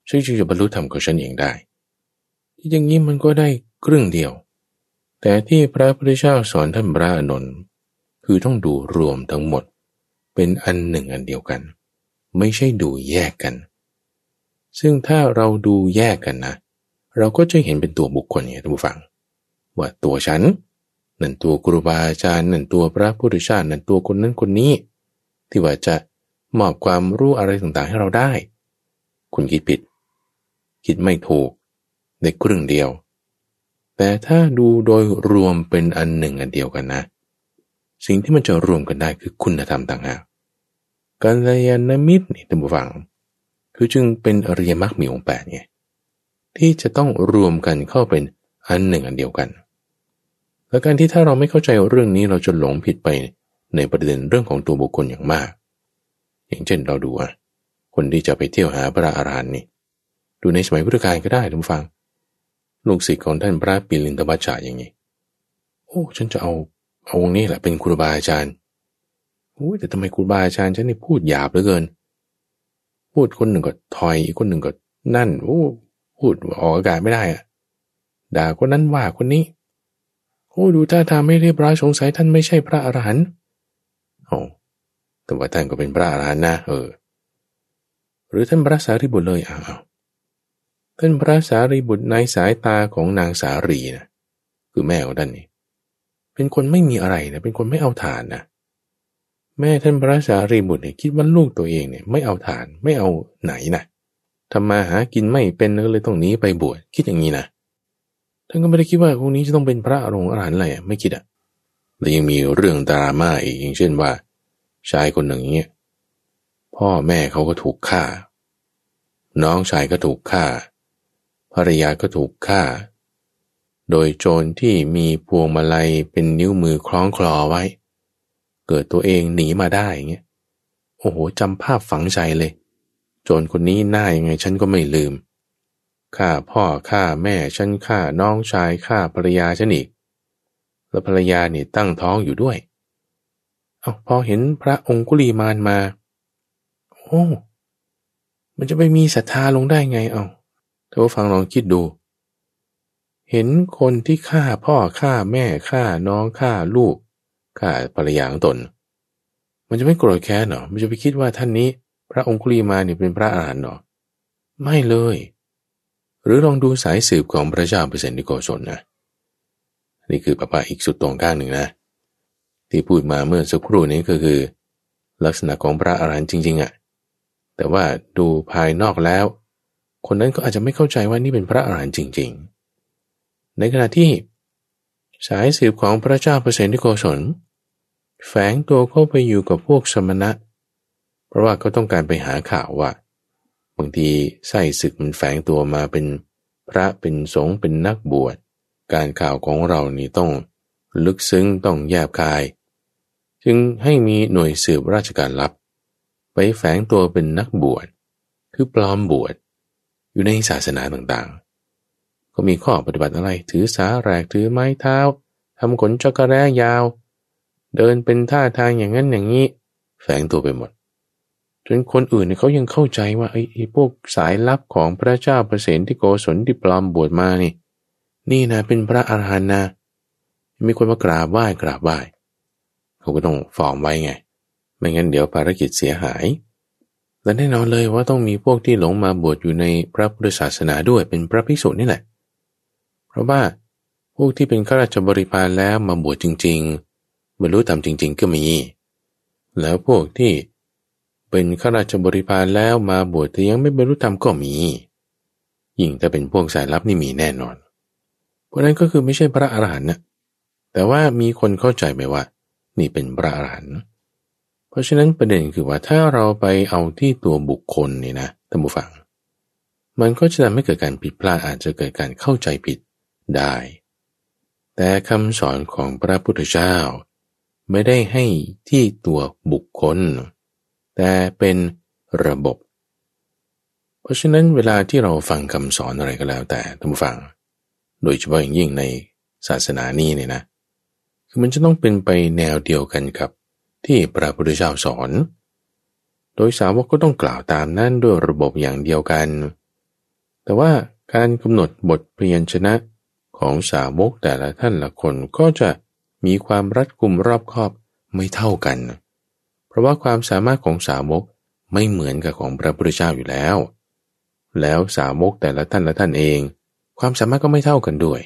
ฉันจึงจะบรรลุธรรมของฉันเองได้ อย่างนี้มันก็ได้ครึ่งเดียว แต่ที่พระพุทธเจ้าสอนท่านพระอนุนคือต้องดูรวมทั้งหมด เป็นอันหนึ่งอันเดียวกัน ไม่ใช่ดูแยกกัน ซึ่งถ้าเราดูแยกกันนะ เราก็จะเห็นเป็นตัวบุคคลเนี่ยท่านผู้ฟัง ว่าตัวฉัน นั่นตัวครูบาอาจารย์นั่นตัวพระพุทธเจ้านั่นตัวคนนั้นคนนี้ ที่ว่าจะมอบความรู้อะไรต่างๆให้เราได้ คุณคิดผิด คิดไม่ถูกในครึ่งเดียว แต่ถ้าดูโดยรวมเป็นอันหนึ่งอันเดียวกันนะ สิ่งที่มันจะรวมกันได้คือคุณธรรมต่างหากกัลยาณมิตรนี่ท่านผู้ฟัง คือจึงเป็นอริยมรรคมีองค์แปดไงที่จะต้องรวมกันเข้าเป็นอันหนึ่งอันเดียวกัน และการที่ถ้าเราไม่เข้าใจเรื่องนี้เราจะหลงผิดไปในประเด็นเรื่องของตัวบุคคลอย่างมาก อย่างเช่นเราดูอะคนที่จะไปเที่ยวหาพระอารหันต์นี่ ดูในสมัยพุทธกาลก็ได้ท่านฟัง ลูกศิษย์ของท่านพระปิลินทบัชชาอย่างนี้ โอ้ ฉันจะเอาเอาองค์นี้แหละเป็นครูบาอาจารย์โอ้แต่ทำไมครูบาอาจารย์ฉันนี่พูดหยาบเหลือเกิน พูดคนหนึ่งก็ถอยอีกคนหนึ่งก็นั่นโอ้พูดออกอากาศไม่ได้อะด่าคนนั้นว่าคนนี้โอ้ดูท่าทางไม่เรียบร้อยสงสัยท่านไม่ใช่พระอรหันต์โอ้แต่ว่าท่านก็เป็นพระอรหันต์นะเออ หรือท่านพระสารีบุตรเลยอ้าวท่านพระสารีบุตรในสายตาของนางสารีนะคือแม่ของท่านนี่เป็นคนไม่มีอะไรนะเป็นคนไม่เอาฐานนะ แม่ท่านพระสารีบุตรเนี่ยคิดว่าลูกตัวเองเนี่ยไม่เอาฐานไม่เอาไหนนะทำมาหากินไม่เป็นก็เลยต้องหนีไปบวชคิดอย่างนี้นะท่านก็ไม่ได้คิดว่าพวกนี้จะต้องเป็นพระอรหันต์อะไรไม่คิดอะและยังมีเรื่องดราม่าอีกอย่างเช่นว่า ชายคนหนึ่งเนี่ยพ่อแม่เขาก็ถูกฆ่า น้องชายก็ถูกฆ่าภรรยาก็ถูกฆ่า โดยโจรที่มีพวงมาลัยเป็นนิ้วมือคล้องคลอไว้ เกิดตัวเองหนีมาได้เงี้ยโอ้โหจำภาพฝังใจเลย โจรคนนี้หน้ายังไงฉันก็ไม่ลืมฆ่าพ่อฆ่าแม่ฉันฆ่าน้องชายฆ่าภรรยาฉันอีกแล้วภรรยาเนี่ยตั้งท้องอยู่ด้วยเอาพอเห็นพระองคุลีมานมา โอ้มันจะไปมีศรัทธาลงได้ไงเอาท่าฟังลองคิดดู เห็นคนที่ฆ่าพ่อฆ่าแม่ฆ่าน้องฆ่าลูก ฆ่าภรรยาของตน มันจะไม่โกรธแค้นหรอ มันจะไปคิดว่าท่านนี้ พระองคุลีมาเนี่ยเป็นพระอรหันต์หรอ ไม่เลย หรือลองดูสายสืบของพระเจ้าเปรตนิโกศลนะ นี่คือปะปะอีกสุดตรงข้างหนึ่งนะ ที่พูดมาเมื่อสักครู่นี้ก็คือ ลักษณะของพระอรหันต์จริงๆอะ่ะ แต่ว่าดูภายนอกแล้ว คนนั้นก็อาจจะไม่เข้าใจว่านี่เป็นพระอรหันต์จริง ๆ ในขณะที่ สายสืบของพระเจ้าเปรตที่โกศล แฝงตัวเข้าไปอยู่กับพวกสมณะ เพราะว่าเขาต้องการไปหาข่าวว่าบางทีไส้ศึกมันแฝงตัวมาเป็นพระเป็นสงฆ์เป็นนักบวช การข่าวของเรานี่ต้องลึกซึ้งต้องแยบคาย จึงให้มีหน่วยสืบราชการลับ ไปแฝงตัวเป็นนักบวช คือปลอมบวช อยู่ในศาสนาต่าง ก็มีข้อปฏิบัติอะไร ถือสาแรกถือไม้เท้าทำขนจักรแร้ยาว เดินเป็นท่าทางอย่างนั้นอย่างนี้ แฝงตัวไปหมด จนคนอื่นเขายังเข้าใจว่าไอ้พวกสายลับของพระเจ้าประสนที่โกศลที่ปลอมบวชมานี่ นี่นะเป็นพระอรหันต์นะมีคนมากราบไหว้กราบไหว้เขาก็ต้องฟอร์มไว้ไง ไม่งั้นเดี๋ยวภารกิจเสียหาย และแน่นอนเลยว่าต้องมีพวกที่หลงมาบวชอยู่ในพระพุทธศาสนาด้วยเป็นพระภิกษุนี่แหละ เพราะว่าพวกที่เป็นข้าราชบริพารแล้วมาบวชจริงๆบรรลุธรรมจริง ๆ ก็มี แล้วพวกที่เป็นข้าราชบริพารแล้วมาบวชแต่ยังไม่บรรลุธรรมก็มี ยิ่งถ้าเป็นพวกสายลับนี่มีแน่นอน เพราะนั้นก็คือไม่ใช่พระอรหันต์นะแต่ว่ามีคนเข้าใจไปว่า นี่เป็นพระอรหันต์เพราะฉะนั้นประเด็นคือว่าถ้าเราไปเอาที่ตัวบุคคลนี่นะท่านผู้ฟัง มันก็จะทำให้เกิดการผิดพลาดอาจจะเกิดการเข้าใจผิด ได้ แต่คำสอนของพระพุทธเจ้า ไม่ได้ให้ที่ตัวบุคคล แต่เป็นระบบ เพราะฉะนั้นเวลาที่เราฟังคำสอนอะไรก็แล้วแต่ท่านผู้ฟัง โดยเฉพาะอย่างยิ่งในศาสนานี้เนี่ยนะ คือมันจะต้องเป็นไปแนวเดียวกันกับที่พระพุทธเจ้าสอน โดยสาวกก็ต้องกล่าวตามนั่นด้วยระบบอย่างเดียวกัน แต่ว่าการกำหนดบทเปลี่ยนชนะ ของสาวกแต่ละท่านละคนก็จะมีความรัดกุมรอบคอบไม่เท่ากัน เพราะว่าความสามารถของสาวกไม่เหมือนกับของพระพุทธเจ้าอยู่แล้ว แล้วสาวกแต่ละท่านละท่านเอง ความสามารถก็ไม่เท่ากันด้วย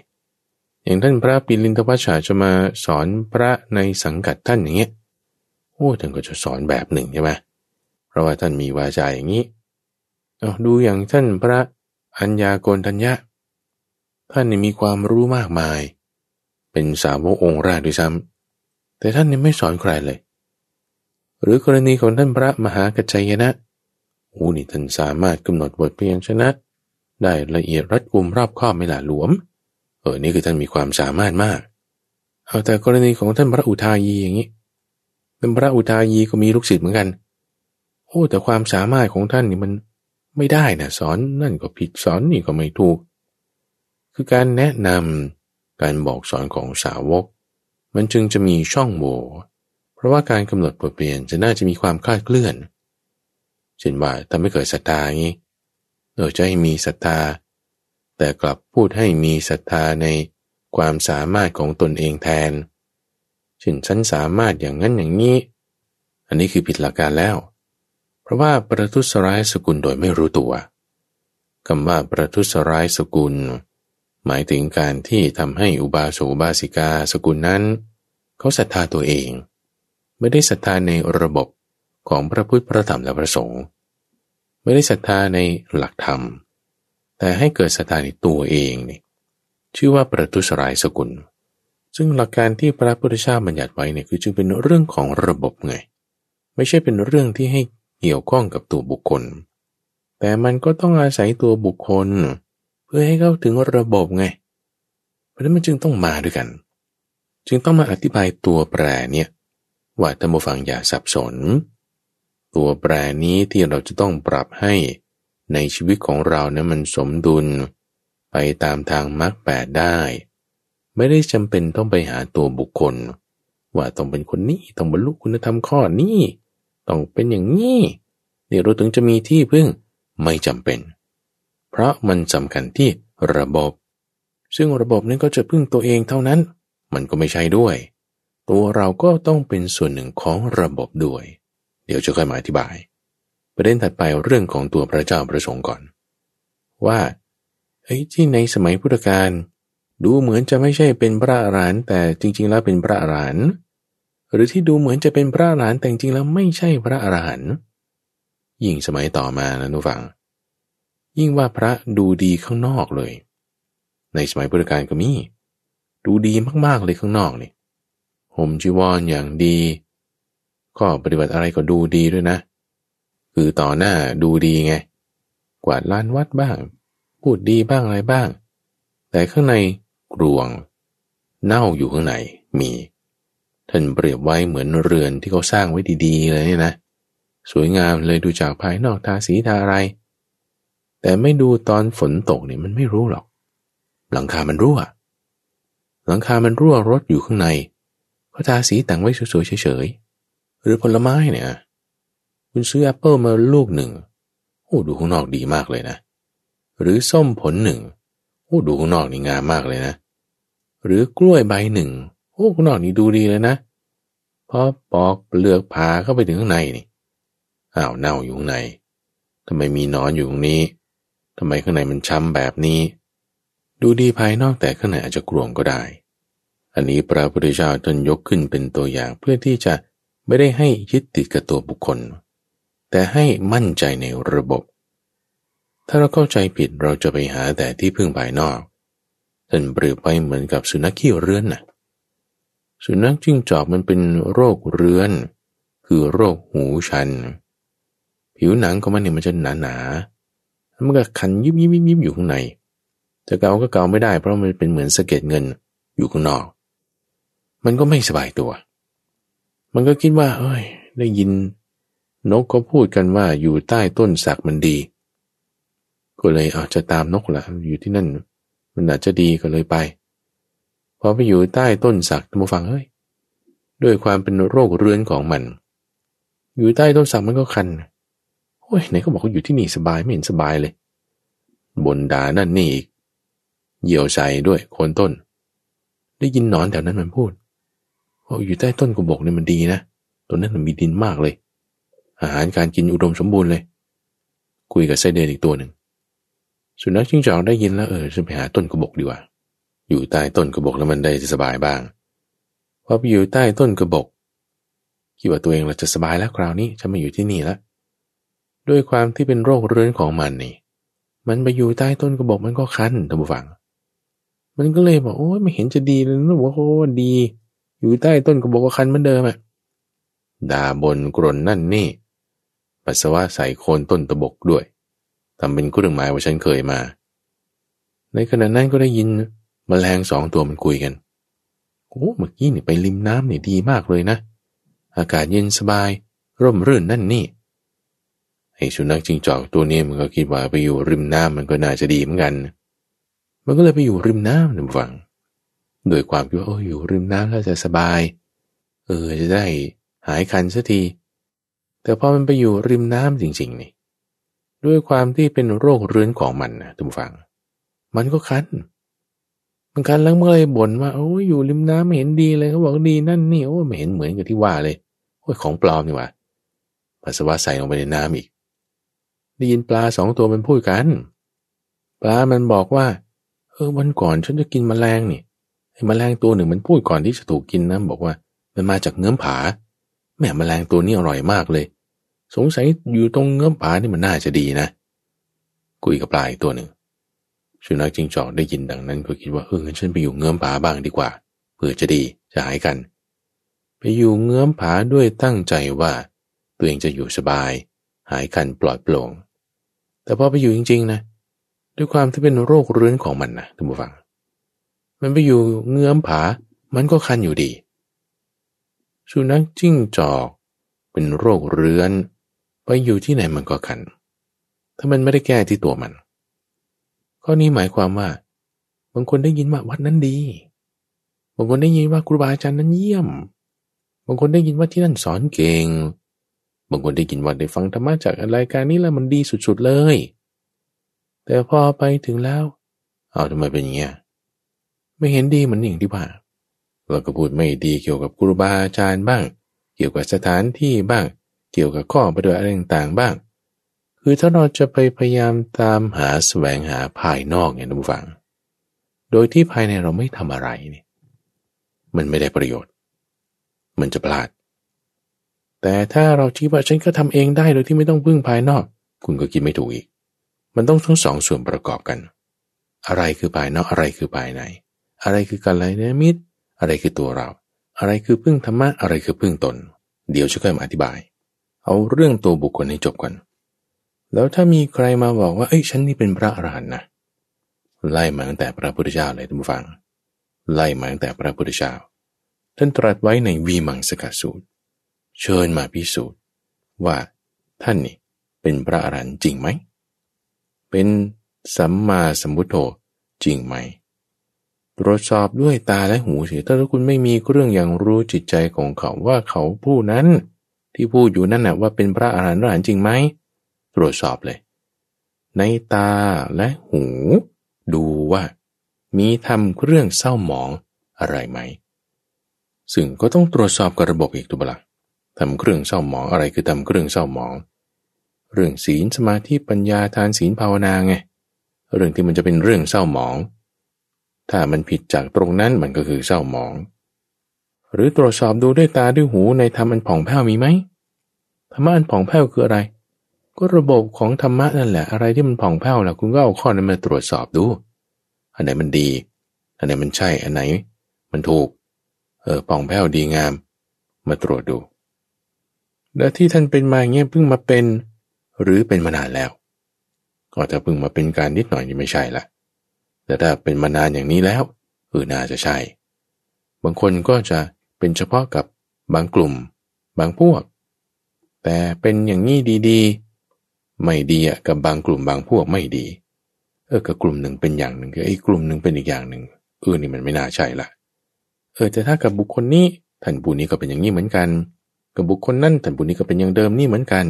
อย่างท่านพระปิลินทวัชชาจะมาสอนพระในสังกัดท่านอย่างเงี้ย โอ้ท่านก็จะสอนแบบหนึ่งใช่ไหมเพราะว่าท่านมีวาจาอย่างนี้ ดูอย่างท่านพระอัญญาโกณทัญญะ ท่านนี่มีความรู้มากมาย เป็นสาวกองค์ราชด้วยซ้ำแต่ท่านนี่ไม่สอนใครเลย หรือกรณีของท่านพระมหากัจจยนะโอ้นี่ท่านสามารถกำหนดบทเพียงชนะ ได้ละเอียดรัดกุมรอบคอบไม่หละหลวม เออนี่คือท่านมีความสามารถมาก เอาแต่กรณีของท่านพระอุทายีอย่างนี้ท่านพระอุทายีก็มีลูกศิษย์เหมือนกัน โอ้แต่ความสามารถของท่านนี่มันไม่ได้นะสอนนั่นก็ผิดสอนนี่ก็ไม่ถูก คือการแนะนำการบอกสอนของสาวก มันจึงจะมีช่องโหว่เพราะว่าการกำหนดบทเปลี่ยนจะน่าจะมีความคลาดเคลื่อนเช่นว่าถ้าไม่เกิดศรัทธาอย่างนี้เออจะให้มีศรัทธา แต่กลับพูดให้มีศรัทธาในความสามารถของตนเองแทนเช่นฉันสามารถอย่างนั้นอย่างนี้ อันนี้คือผิดหลักการแล้ว เพราะว่าประทุษร้ายสกุลโดยไม่รู้ตัวคำว่าประทุษร้ายสกุล หมายถึงการที่ทำให้อุบาสกอุบาสิกาสกุลนั้น เขาศรัทธาตัวเอง ไม่ได้ศรัทธาในระบบของพระพุทธพระธรรมและพระสงฆ์ไม่ได้ศรัทธาในหลักธรรม แต่ให้เกิดศรัทธาในตัวเองนี่ชื่อว่าประทุษร้ายสกุล ซึ่งหลักการที่พระพุทธเจ้าบัญญัติไว้เนี่ยคือจึงเป็นเรื่องของระบบไง ไม่ใช่เป็นเรื่องที่ให้เกี่ยวข้องกับตัวบุคคล แต่มันก็ต้องอาศัยตัวบุคคลเพื่อให้เข้าถึงระบบไง เพราะนั้นมันจึงต้องมาด้วยกัน จึงต้องมาอธิบายตัวแปรเนี่ยว่าท่านผู้ฟังอย่าสับสน ตัวแปรนี้ที่เราจะต้องปรับให้ในชีวิตของเราเนี่ยมันสมดุล ไปตามทางมรรคแปดได้ ไม่ได้จำเป็นต้องไปหาตัวบุคคล ว่าต้องเป็นคนนี้ต้องบรรลุคุณธรรมข้อนี้ ต้องเป็นอย่างนี้เดี๋ยวเราถึงจะมีที่พึ่งไม่จำเป็น เพราะมันสำคัญที่ระบบ ซึ่งระบบนั้นก็จะพึ่งตัวเองเท่านั้น มันก็ไม่ใช่ด้วย ตัวเราก็ต้องเป็นส่วนหนึ่งของระบบด้วย เดี๋ยวจะค่อยมาอธิบาย ประเด็นถัดไปเรื่องของตัวพระเจ้าประสงค์ก่อน ว่าไอ้ที่ในสมัยพุทธกาลดูเหมือนจะไม่ใช่เป็นพระอรหันต์แต่จริง ๆ แล้วเป็นพระอรหันต์หรือที่ดูเหมือนจะเป็นพระอรหันต์แต่จริงๆแล้วไม่ใช่พระอรหันต์ยิ่งสมัยต่อมานะนุฟัง ยิ่งว่าพระดูดีข้างนอกเลย ในสมัยพุทธกาลก็มี ดูดีมากๆเลยข้างนอกนี่ห่มจีวรออย่างดีก็ปฏิบัติอะไรก็ดูดีด้วยนะ คือต่อหน้าดูดีไง กวาดลานวัดบ้าง พูดดีบ้างอะไรบ้าง แต่ข้างในกรวง เน่าอยู่ข้างในมี ท่านเปรียบไว้เหมือนเรือนที่เขาสร้างไว้ดีๆเลยเนี่ยนะ สวยงามเลยดูจากภายนอกทาสีทาอะไร แต่ไม่ดูตอนฝนตกเนี่ยมันไม่รู้หรอก หลังคามันรั่ว หลังคามันรั่วรถอยู่ข้างในเขาทาสีแต่งไว้สวยๆเฉยๆ หรือผลไม้เนี่ย คุณซื้อแอปเปิลมาลูกหนึ่ง โอ้ดูข้างนอกดีมากเลยนะ หรือส้มผลหนึ่ง โอ้ดูข้างนอกนี่งามมากเลยนะ หรือกล้วยใบหนึ่ง โอ้ข้างนอกนี่ดูดีเลยนะพอปอกเปลือกผ่าเข้าไปถึงข้างในนี่ อ้าวเน่าอยู่ข้างในทำไมมีนอนอยู่ตรงนี้ ทำไมข้างในมันช้ำแบบนี้ ดูดีภายนอกแต่ข้างในอาจจะกลวงก็ได้ อันนี้พระพุทธเจ้าตนยกขึ้นเป็นตัวอย่างเพื่อที่จะไม่ได้ให้ยึดติดกับตัวบุคคล แต่ให้มั่นใจในระบบ ถ้าเราเข้าใจผิดเราจะไปหาแต่ที่พึ่งภายนอกท่านเปรียบไปเหมือนกับสุนัขขี้เรือนนะ่ะสุนัขจิ้งจอกมันเป็นโรคเรื้อน คือโรคหูชัน ผิวหนังของมันเนี่ยมันจะหนาหนา มันก็คันยิบยิบยิบยิบอยู่ข้างในจะเกาก็เกาไม่ได้เพราะมันเป็นเหมือนสะเก็ดเงินอยู่ข้างนอก มันก็ไม่สบายตัว มันก็คิดว่าเฮ้ย ได้ยิน นกเขาพูดกันว่าอยู่ใต้ต้นสักมันดี ก็เลยเอาจะตามนกละอยู่ที่นั่น มันอาจจะดีก็เลยไปพอไปอยู่ใต้ต้นสักท่านผู้ฟังเฮ้ยด้วยความเป็นโรคเรื้อนของมัน อยู่ใต้ต้นสักมันก็คัน โอ้ยไหนก็บอกว่าอยู่ที่นี่สบายไม่เห็นสบายเลยบนดานั่นนี่อีกเหี่ยวใส่ด้วยโคนต้น ได้ยินนอนแถวนั้นมันพูดโอ้อยู่ใต้ต้นกระบกเนี่ยมันดีนะตัวนั้นมันมีดินมากเลย อาหารการกินอุดมสมบูรณ์เลย คุยกับไส้เดือนอีกตัวหนึ่งสุนัขจิ้งจอกได้ยินแล้วเออฉันไปหาต้นกระบกดีกว่า อยู่ใต้ต้นกระบอกแล้วมันได้จะสบายบ้างพอไปอยู่ใต้ต้นกระบอกคิดว่าตัวเองเราจะสบายแล้วคราวนี้ฉันมาอยู่ที่นี่แล้ว ด้วยความที่เป็นโรคเรื้อนของมันนี่ มันไปอยู่ใต้ต้นกระบอกมันก็คันท่านผู้ฟัง มันก็เลยบอกโอ้ยไม่เห็นจะดีเลยนะบอกโอ้ดี อยู่ใต้ต้นกระบอกก็คันเหมือนเดิมอะด่าบนกรนนั่นนี่ ปัสสาวะใส่โคนต้นตะบกด้วยทำเป็นเครื่องหมายว่าฉันเคยมา ในขณะนั้นก็ได้ยินมแมลงสองตัวมันคุยกันโอ้เมื่อกี้นี่ไปริมน้ำนี่ดีมากเลยนะ อากาศเย็นสบาย ร่มรื่นนั่นนี่ ไอ้สุนัขจิงจอกตัวนี้มันก็คิดว่าไปอยู่ริมน้ำมันก็น่าจะดีเหมือนกัน มันก็เลยไปอยู่ริมน้ำหนึ่งฝั่งโดยความคิดว่าโอ้อยู่ริมน้ำแล้วจะสบาย เออจะได้หายคันสักที แต่พอมันไปอยู่ริมน้ำจริง ๆ นี่ ด้วยความที่เป็นโรคเรื้อนของมันนะทุกฝังมันก็คันมันกันแล้วเมื่อไรบ่นว่าโอ้ยอยู่ริมน้ำไม่เห็นดีเลยเขาบอกดีนั่นนี่โอ้ไม่เห็นเหมือนกับที่ว่าเลยโอ้ยของปลอมนี่ว่าปัสสาวะใส่ลงไปในน้ำอีก ได้ยินปลาสองตัวมันพูดกัน ปลามันบอกว่า เออวันก่อนฉันจะกินมแมลงนี่ไอ้มแมลงตัวหนึ่งมันพูดก่อนที่จะถูกกินนะบอกว่า มันมาจากเงื้อมผา แม่มแมลงตัวนี้อร่อยมากเลย สงสัยอยู่ตรงเงื้อมผานี่มันน่าจะดีนะ คุยกับปลาอีกตัวหนึ่งสุนัขจิงจอกได้ยินดังนั้นก็คิดว่าเออฉันไปอยู่เงื้อมป่าบ้างดีกว่าเพื่อจะดีจะหายกัน ไปอยู่เงื้อมผาด้วยตั้งใจว่า ตัวเองจะอยู่สบาย หายคันปลอดโปร่ง แต่พอไปอยู่จริง ๆ นะ ด้วยความที่เป็นโรคเรื้อนของมันนะท่านผู้ฟัง มันไปอยู่เงื้อมผา มันก็คันอยู่ดี สุนัขจิ้งจอก เป็นโรคเรื้อน ไปอยู่ที่ไหนมันก็คัน ถ้ามันไม่ได้แก้ที่ตัวมัน ข้อนี้หมายความว่า บางคนได้ยินว่าวัดนั้นดี บางคนได้ยินว่าครูบาอาจารย์นั้นเยี่ยม บางคนได้ยินว่าที่นั่นสอนเก่ง บางคนได้ยินว่าได้ฟังธรรมะจากรายการนี้แล้วมันดีสุดๆเลย แต่พอไปถึงแล้ว เอาทำไมเป็นอย่างเงี้ยไม่เห็นดีเหมือนอย่างที่ว่าเราก็พูดไม่ดีเกี่ยวกับครูบาอาจารย์บ้าง เกี่ยวกับสถานที่บ้าง เกี่ยวกับข้อปฏิบัติอะไรต่างๆบ้าง คือถ้าเราจะไปพยายามตามหาแสวงหาภายนอกเนี่ยทุกฝัง โดยที่ภายในเราไม่ทำอะไรนี่มันไม่ได้ประโยชน์ มันจะพลาด แต่ถ้าเราคิดว่าฉันก็ทำเองได้โดยที่ไม่ต้องพึ่งภายนอก คุณก็คิดไม่ถูกอีก มันต้องทั้งสองส่วนประกอบกัน อะไรคือภายนอกอะไรคือภายใน อะไรคือการไลเนมิตร อะไรคือตัวเรา อะไรคือพึ่งธรรมะอะไรคือพึ่งตน เดี๋ยวจะค่อยมาอธิบาย เอาเรื่องตัวบุคคลให้จบก่อน แล้วถ้ามีใครมาบอกว่าเอ้ยฉันนี่เป็นพระอรหันต์นะไล่มาตั้งแต่พระพุทธเจ้าเลยท่านผู้ฟัง ไล่มาตั้งแต่พระพุทธเจ้าท่านตรัสไว้ในวีมังสกัดสูตร เชิญมาพิสูจน์ว่าท่านนี่เป็นพระอรหันต์จริงไหม เป็นสัมมาสัมพุทโธจริงไหม ตรวจสอบด้วยตาและหูเสียถ้าคุณไม่มีเรื่องอย่างรู้จิตใจของเขาว่าเขาผู้นั้นที่พูดอยู่นั่นนะว่าเป็นพระอรหันต์อรหันต์จริงไหม ตรวจสอบเลย ในตาและหู ดูว่า มีทำเครื่องเศร้าหมองอะไรไหม ซึ่งก็ต้องตรวจสอบกับระบบอีกตัวละ ทำเครื่องเศร้าหมองอะไรคือทำเครื่องเศร้าหมอง เรื่องศีลสมาธิปัญญาทานศีลภาวนาไงเรื่องที่มันจะเป็นเรื่องเศร้าหมอง ถ้ามันผิดจากตรงนั้นมันก็คือเศร้าหมอง หรือตรวจสอบดูด้วยตาด้วยหูในธรรมอันผ่องแผ้วมีไหมธรรมะอันผ่องแผ้วคืออะไร ก็ระบบของธรรมะนั่นแหละ อะไรที่มันผ่องแผ้วล่ะคุณก็เอาข้อนั้นมาตรวจสอบดู อันไหนมันดี อันไหนมันใช่ อันไหน มันถูก เออผ่องแผ้วดีงาม มาตรวจดู แล้วที่ท่านเป็นมาเงี้ยเพิ่งมาเป็น หรือเป็นมานานแล้ว ก็ถ้าเพิ่งมาเป็นการนิดหน่อยนี่ไม่ใช่ละแต่ถ้าเป็นมานานอย่างนี้แล้วเออน่าจะใช่ บางคนก็จะเป็นเฉพาะกับบางกลุ่ม บางพวก แต่เป็นอย่างนี้ดีๆ ไม่ดีอะกับบางกลุ่มบางพวกไม่ดี เออกับกลุ่มหนึ่งเป็นอย่างหนึ่งคือไอ้กลุ่มหนึ่งเป็นอีกอย่างหนึ่งเออนี่มันไม่น่าใช่ละเออแต่ถ้ากับบุคคลนี้ท่านบุญนี้ก็เป็นอย่างนี้เหมือนกัน กับบุคคลนั้นท่บุญนี้ก็เป็นอย่างเดิมนี่เหมือนกัน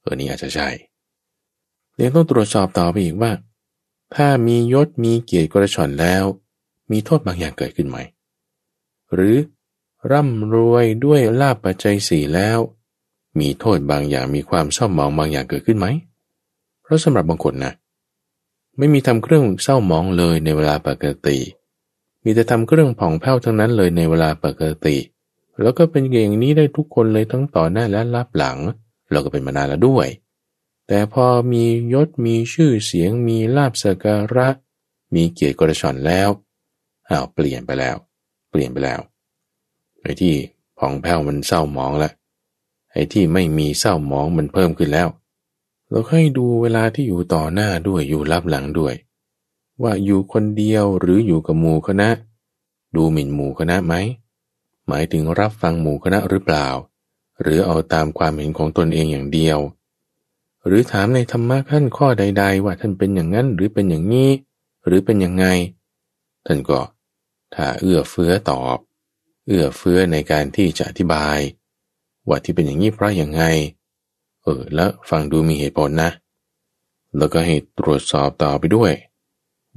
เออนี่อาจจะใช่ยังต้องตรวจสอบต่อไปอีกว่า ถ้ามียศมีเกียรติกระชอนแล้ว มีโทษบางอย่างเกิดขึ้นไหม หรือร่ำรวยด้วยลาบปัจจัยสี่แล้ว มีโทษบางอย่างมีความเศร้าหมองบางอย่างเกิดขึ้นไหม เพราะสำหรับบางคนนะไม่มีทำเครื่องเศร้าหมองเลยในเวลาปกติ มีแต่ทำเครื่องผ่องแผ้วทั้งนั้นเลยในเวลาปกติ แล้วก็เป็นอย่างนี้ได้ทุกคนเลยทั้งต่อหน้าและรับหลัง เราก็เป็นมานานแล้วด้วย แต่พอมียศมีชื่อเสียงมีลาบสการะ มีเกียรติกระชอนแล้วอ้าวเปลี่ยนไปแล้ว เปลี่ยนไปแล้วไอ้ที่ผ่องแผ้วมันเศร้าหมองล้วไอ้ที่ไม่มีเศร้าหมองมันเพิ่มขึ้นแล้ว เราให้ดูเวลาที่อยู่ต่อหน้าด้วยอยู่รับหลังด้วย ว่าอยู่คนเดียวหรืออยู่กับหมู่คณะ ดูหมิ่นหมู่คณะไหม หมายถึงรับฟังหมู่คณะหรือเปล่า หรือเอาตามความเห็นของตนเองอย่างเดียว หรือถามในธรรมะท่านข้อใด ๆ ว่าท่านเป็นอย่างนั้นหรือเป็นอย่างนี้ หรือเป็นยังไง ท่านก็ถ้าเอื้อเฟื้อตอบ เอื้อเฟื้อในการที่จะอธิบาย ว่าที่เป็นอย่างนี้เพราะอย่างไง เออแล้วฟังดูมีเหตุผลนะ แล้วก็ให้ตรวจสอบต่อไปด้วย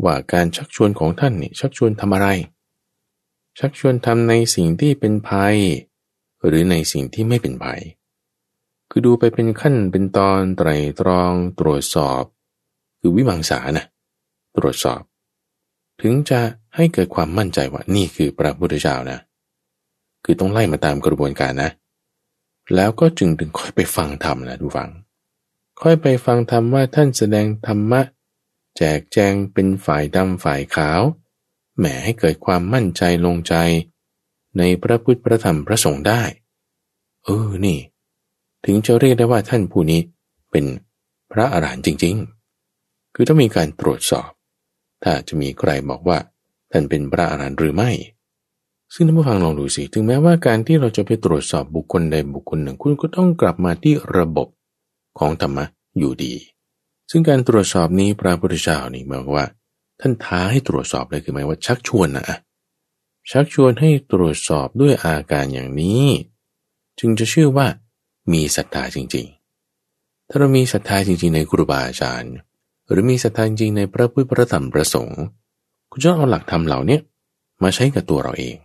ว่าการชักชวนของท่านนี่ชักชวนทำอะไร ชักชวนทำในสิ่งที่เป็นภัย หรือในสิ่งที่ไม่เป็นภัย คือดูไปเป็นขั้นเป็นตอนไตรตรองตรวจสอบ คือวิมังสานะตรวจสอบ ถึงจะให้เกิดความมั่นใจว่านี่คือพระพุทธเจ้านะ คือต้องไล่มาตามกระบวนการนะ แล้วก็จึงถึงค่อยไปฟังธรรมนะทุกฟัง ค่อยไปฟังธรรมว่าท่านแสดงธรรมะ แจกแจงเป็นฝ่ายดำฝ่ายขาว แหมให้เกิดความมั่นใจลงใจ ในพระพุทธพระธรรมพระสงฆ์ได้ เออนี่ ถึงจะเรียกได้ว่าท่านผู้นี้เป็นพระอรหันต์จริง ๆ คือต้องมีการตรวจสอบ ถ้าจะมีใครบอกว่า ท่านเป็นพระอรหันต์หรือไม่ ซึ่งท่านผู้ฟังลองดูสิ ถึงแม้ว่าการที่เราจะไปตรวจสอบบุคคลใดบุคคลหนึ่ง คุณก็ต้องกลับมาที่ระบบของธรรมะอยู่ดี ซึ่งการตรวจสอบนี้พระพุทธเจ้านี่หมายว่า ท่านท้าให้ตรวจสอบเลยคือหมายว่าชักชวนนะชักชวนให้ตรวจสอบด้วยอาการอย่างนี้ จึงจะชื่อว่ามีศรัทธาจริงๆ ถ้าเรามีศรัทธาจริงๆ ในครูบาอาจารย์ หรือมีศรัทธาจริงในพระพุทธพระธรรมประสงค์คุณจะเอาหลักธรรมเหล่านี้มาใช้กับตัวเราเอง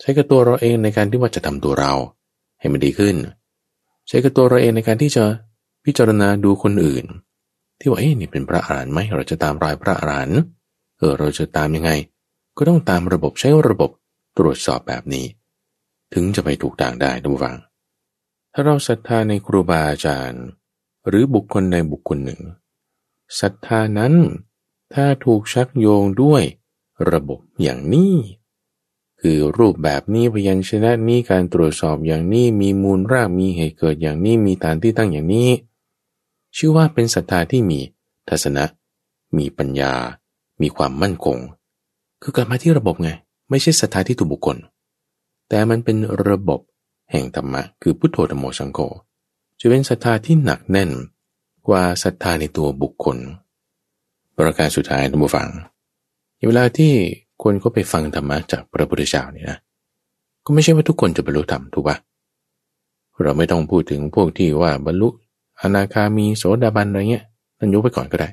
ใช้กับตัวเราเองในการที่ว่าจะทำตัวเรา ให้มันดีขึ้น ใช้กับตัวเราเองในการที่จะพิจารณาดูคนอื่น ที่ว่าเอ๊ะนี่เป็นพระอรหันต์ไหมเราจะตามรอยพระอรหันต์เออเราจะตามยังไง ก็ต้องตามระบบใช้ระบบตรวจสอบแบบนี้ ถึงจะไปถูกทางได้ทุกฝัง ถ้าเราศรัทธาในครูบาอาจารย์ หรือบุคคลในบุคคลหนึ่งศรัทธานั้น ถ้าถูกชักโยงด้วยระบบอย่างนี้ คือรูปแบบนี้พยัญชนะนี้การตรวจสอบอย่างนี้มีมูลรากมีเหตุเกิดอย่างนี้มีฐานที่ตั้งอย่างนี้ ชื่อว่าเป็นศรัทธาที่มีทัศนะ มีปัญญา มีความมั่นคง คือกลับมาที่ระบบไง ไม่ใช่ศรัทธาที่ตัวบุคคล แต่มันเป็นระบบแห่งธรรมะ คือพุทโธธรรมโสังโฆจะเป็นศรัทธาที่หนักแน่นกว่าศรัทธาในตัวบุคคล ประการสุดท้ายท่านผู้ฟังเวลาที่คนก็ไปฟังธรรมะจากพระพุทธเจ้าเนี่ยนะก็ไม่ใช่ว่าทุกคนจะบรรลุธรรมถูกปะเราไม่ต้องพูดถึงพวกที่ว่าบรรลุ อนาคามีโสดาบันอะไรเงี้ยนั่นยกไปก่อนก็ได้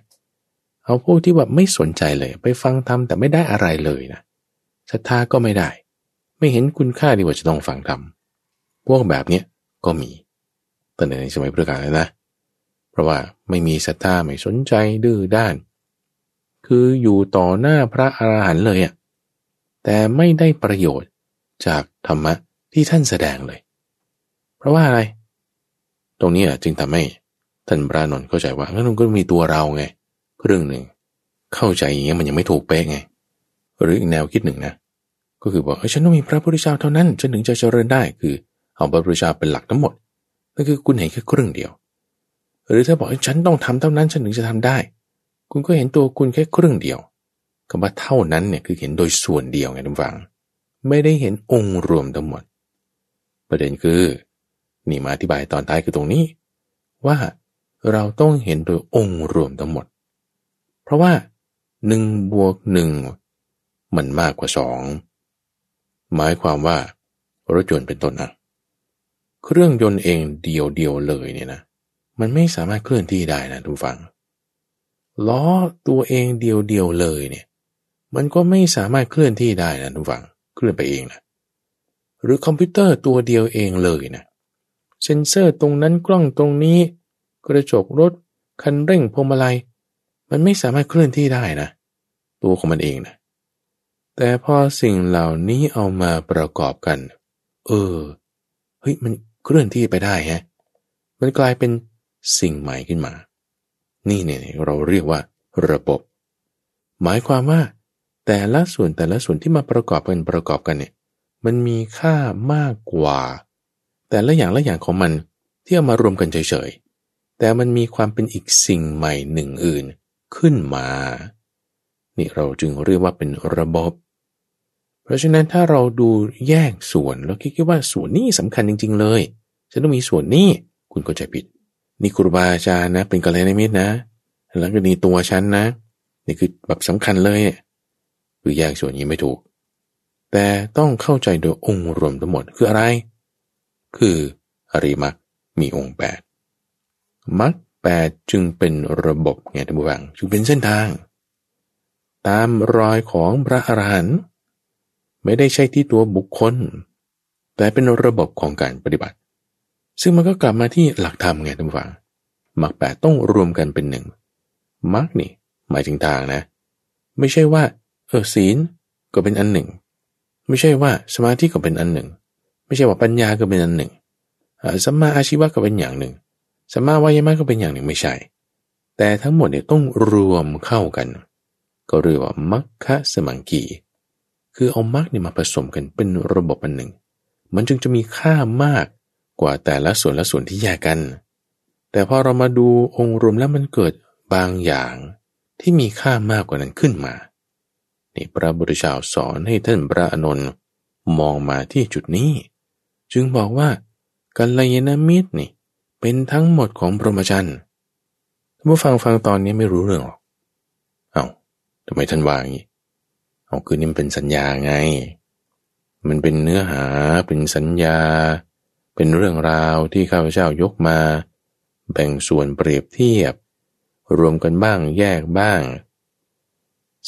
เอาพวกที่แบบไม่สนใจเลย ไปฟังธรรมแต่ไม่ได้อะไรเลยนะศรัทธาก็ไม่ได้ ไม่เห็นคุณค่าดีว่าจะต้องฟังธรรมพวกแบบเนี้ยก็มีตั้งแต่ในสมัยพุทธกาลแล้วนะ เพราะว่าไม่มีศรัทธาไม่สนใจดื้อด้าน คืออยู่ต่อหน้าพระอรหันต์เลยอะ่ะแต่ไม่ได้ประโยชน์จากธรรมะที่ท่านแสดงเลย เพราะว่าอะไร ตรงนี้จึงทำให้ท่านพระนนท์เข้าใจว่างั้นมันก็มีตัวเราไงเรื่องหนึ่ง เข้าใจอย่างเงี้ยมันยังไม่ถูกเป๊ะไง หรืออีกแนวคิดหนึ่งนะก็คือบอกเออฉันต้องมีพระพุทธเจ้าเท่านั้นฉันถึงจะเจริญได้คือเอาพระพุทธเจ้าเป็นหลักทั้งหมดนั่นคือคุณเห็นแค่ครึ่งเดียว หรือถ้าบอกฉันต้องทำเท่านั้นฉันถึงจะทำได้ คุณก็เห็นตัวคุณแค่ครึ่งเดียวคำว่าเท่านั้นเนี่ยคือเห็นโดยส่วนเดียวไงทุกฝัง ไม่ได้เห็นองค์รวมทั้งหมด ประเด็นคือ นี่มาอธิบายตอนท้ายคือตรงนี้ ว่าเราต้องเห็นโดยองค์รวมทั้งหมด เพราะว่าหนึ่งบวกหนึ่งมันมากกว่าสองหมายความว่ารถยนต์เป็นต้นนะเครื่องยนต์เองเดียวเดียวเลยเนี่ยนะ มันไม่สามารถเคลื่อนที่ได้นะทุกฝัง ล้อตัวเองเดียวเดียวเลยเนี่ย มันก็ไม่สามารถเคลื่อนที่ได้นะทุกฝัง เคลื่อนไปเองนะหรือคอมพิวเตอร์ตัวเดียวเองเลยนะ เซ็นเซอร์ตรงนั้นกล้องตรงนี้ กระจกรถคันเร่งพวงมาลัย มันไม่สามารถเคลื่อนที่ได้นะ ตัวของมันเองนะ แต่พอสิ่งเหล่านี้เอามาประกอบกัน เออเฮ้ยมันเคลื่อนที่ไปได้ฮะมันกลายเป็นสิ่งใหม่ขึ้นมา นี่เนี่ยเราเรียกว่า ระบบ หมายความว่า แต่ละส่วนแต่ละส่วนที่มาประกอบกันประกอบกันเนี่ย มันมีค่ามากกว่า แต่ละอย่างละอย่างของมันที่เอามารวมกันเฉยๆ แต่มันมีความเป็นอีกสิ่งใหม่หนึ่งอื่นขึ้นมา นี่เราจึงเรียกว่าเป็นระบบ เพราะฉะนั้นถ้าเราดูแยกส่วนเราคิดว่าส่วนนี้สำคัญจริง ๆ เลยฉันต้องมีส่วนนี้คุณก็จะผิด นี่ครูบาอาจารย์นะ เป็นกัลยาณมิตรนะ แล้วก็นี่ตัวฉันนะ นี่คือแบบสำคัญเลยคือแยกส่วนนี้ไม่ถูก แต่ต้องเข้าใจโดยองค์รวมทั้งหมดคืออะไร คืออริมักมีองค์แปดมักแปดจึงเป็นระบบไงท่านผู้ฟังจึงเป็นเส้นทาง ตามรอยของพระอรหันต์ไม่ได้ใช่ที่ตัวบุคคล แต่เป็นระบบของการปฏิบัติ ซึ่งมันก็กลับมาที่หลักธรรมไงท่านผู้ฟังมรรคแปดต้องรวมกันเป็นหนึ่งมรรคนี่หมายถึงทางนะ ไม่ใช่ว่าเออศีลก็เป็นอันหนึ่ง ไม่ใช่ว่าสมาธิก็เป็นอันหนึ่ง ไม่ใช่ว่าปัญญาก็เป็นอันหนึ่งสัมมาอาชีวะก็เป็นอย่างหนึ่งสมาวายามะก็เป็นอย่างหนึ่งไม่ใช่ แต่ทั้งหมดเนี่ยต้องรวมเข้ากัน ก็เรียกว่ามัคคะสมังกีคือเอามรรคเนี่ยมาผสมกันเป็นระบบอันหนึ่ง มันจึงจะมีค่ามากกว่าแต่ละส่วนละส่วนที่แยกกัน แต่พอเรามาดูองค์รวมแล้วมันเกิดบางอย่างที่มีค่ามากกว่านั้นขึ้นมา นี่พระบุตรชาวสอนให้ท่านพระอนนท์มองมาที่จุดนี้ จึงบอกว่ากัลยาณมิตรนี่ เป็นทั้งหมดของพรหมจรรย์ท่านผู้ฟังฟังตอนนี้ไม่รู้เรื่องหรอก เอา้าทำไมท่านว่าอย่างนี้ เอาคือนี่มันเป็นสัญญาไง มันเป็นเนื้อหา เป็นสัญญา เป็นเรื่องราวที่ข้าพเจ้ายกมา แบ่งส่วนเปรียบเทียบ รวมกันบ้างแยกบ้าง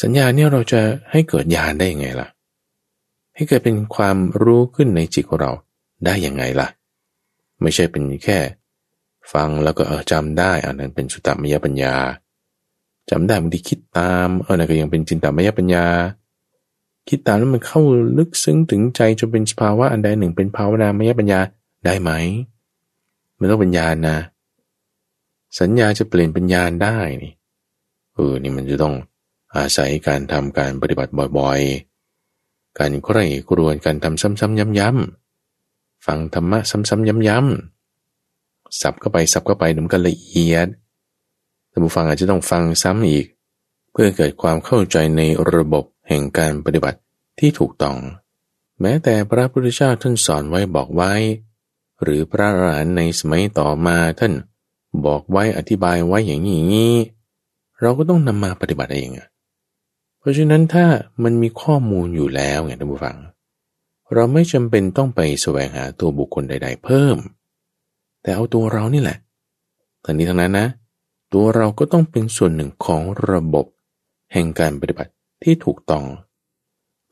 สัญญาเนี่ยเราจะให้เกิดญาณได้ยังไงล่ะ ให้เกิดเป็นความรู้ขึ้นในจิตของเรา ได้ยังไงล่ะ ไม่ใช่เป็นแค่ ฟังแล้วก็เออจำได้อันนั้นเป็นสุตตมยปัญญาจำได้บางทีคิดตามเออนั่นก็ยังเป็นจินตมยปัญญา คิดตามแล้วมันเข้าลึกซึ้งถึงใจจนเป็นสภาวะอันใดหนึ่งเป็นภาวนามยปัญญาได้ไหมมันต้องเป็นญาณนะ สัญญาจะเปลี่ยนเป็นญาณได้นี่เออนี่มันจะต้องอาศัยการทำการปฏิบัติบ่อยๆ การใคร่ครวญการทำซ้ำๆย้ำๆ ฟังธรรมะซ้ำๆย้ำๆสับเข้าไปสับเข้าไปเดี๋ยวมันก็ละเอียดท่านผู้ฟังอาจจะต้องฟังซ้ำอีก เพื่อเกิดความเข้าใจในระบบแห่งการปฏิบัติที่ถูกต้อง แม้แต่พระพุทธเจ้าท่านสอนไว้บอกไว้ หรือพระอรหันต์ในสมัยต่อมาท่านบอกไว้อธิบายไว้อย่างนี้ เราก็ต้องนำมาปฏิบัติเอง เพราะฉะนั้นถ้ามันมีข้อมูลอยู่แล้วไงท่านผู้ฟัง เราไม่จำเป็นต้องไปแสวงหาตัวบุคคลใด ๆ เพิ่ม แต่เอาตัวเรานี่แหละทั้งนี้ทั้งนั้นนะ ตัวเราก็ต้องเป็นส่วนหนึ่งของระบบแห่งการปฏิบัติที่ถูกต้อง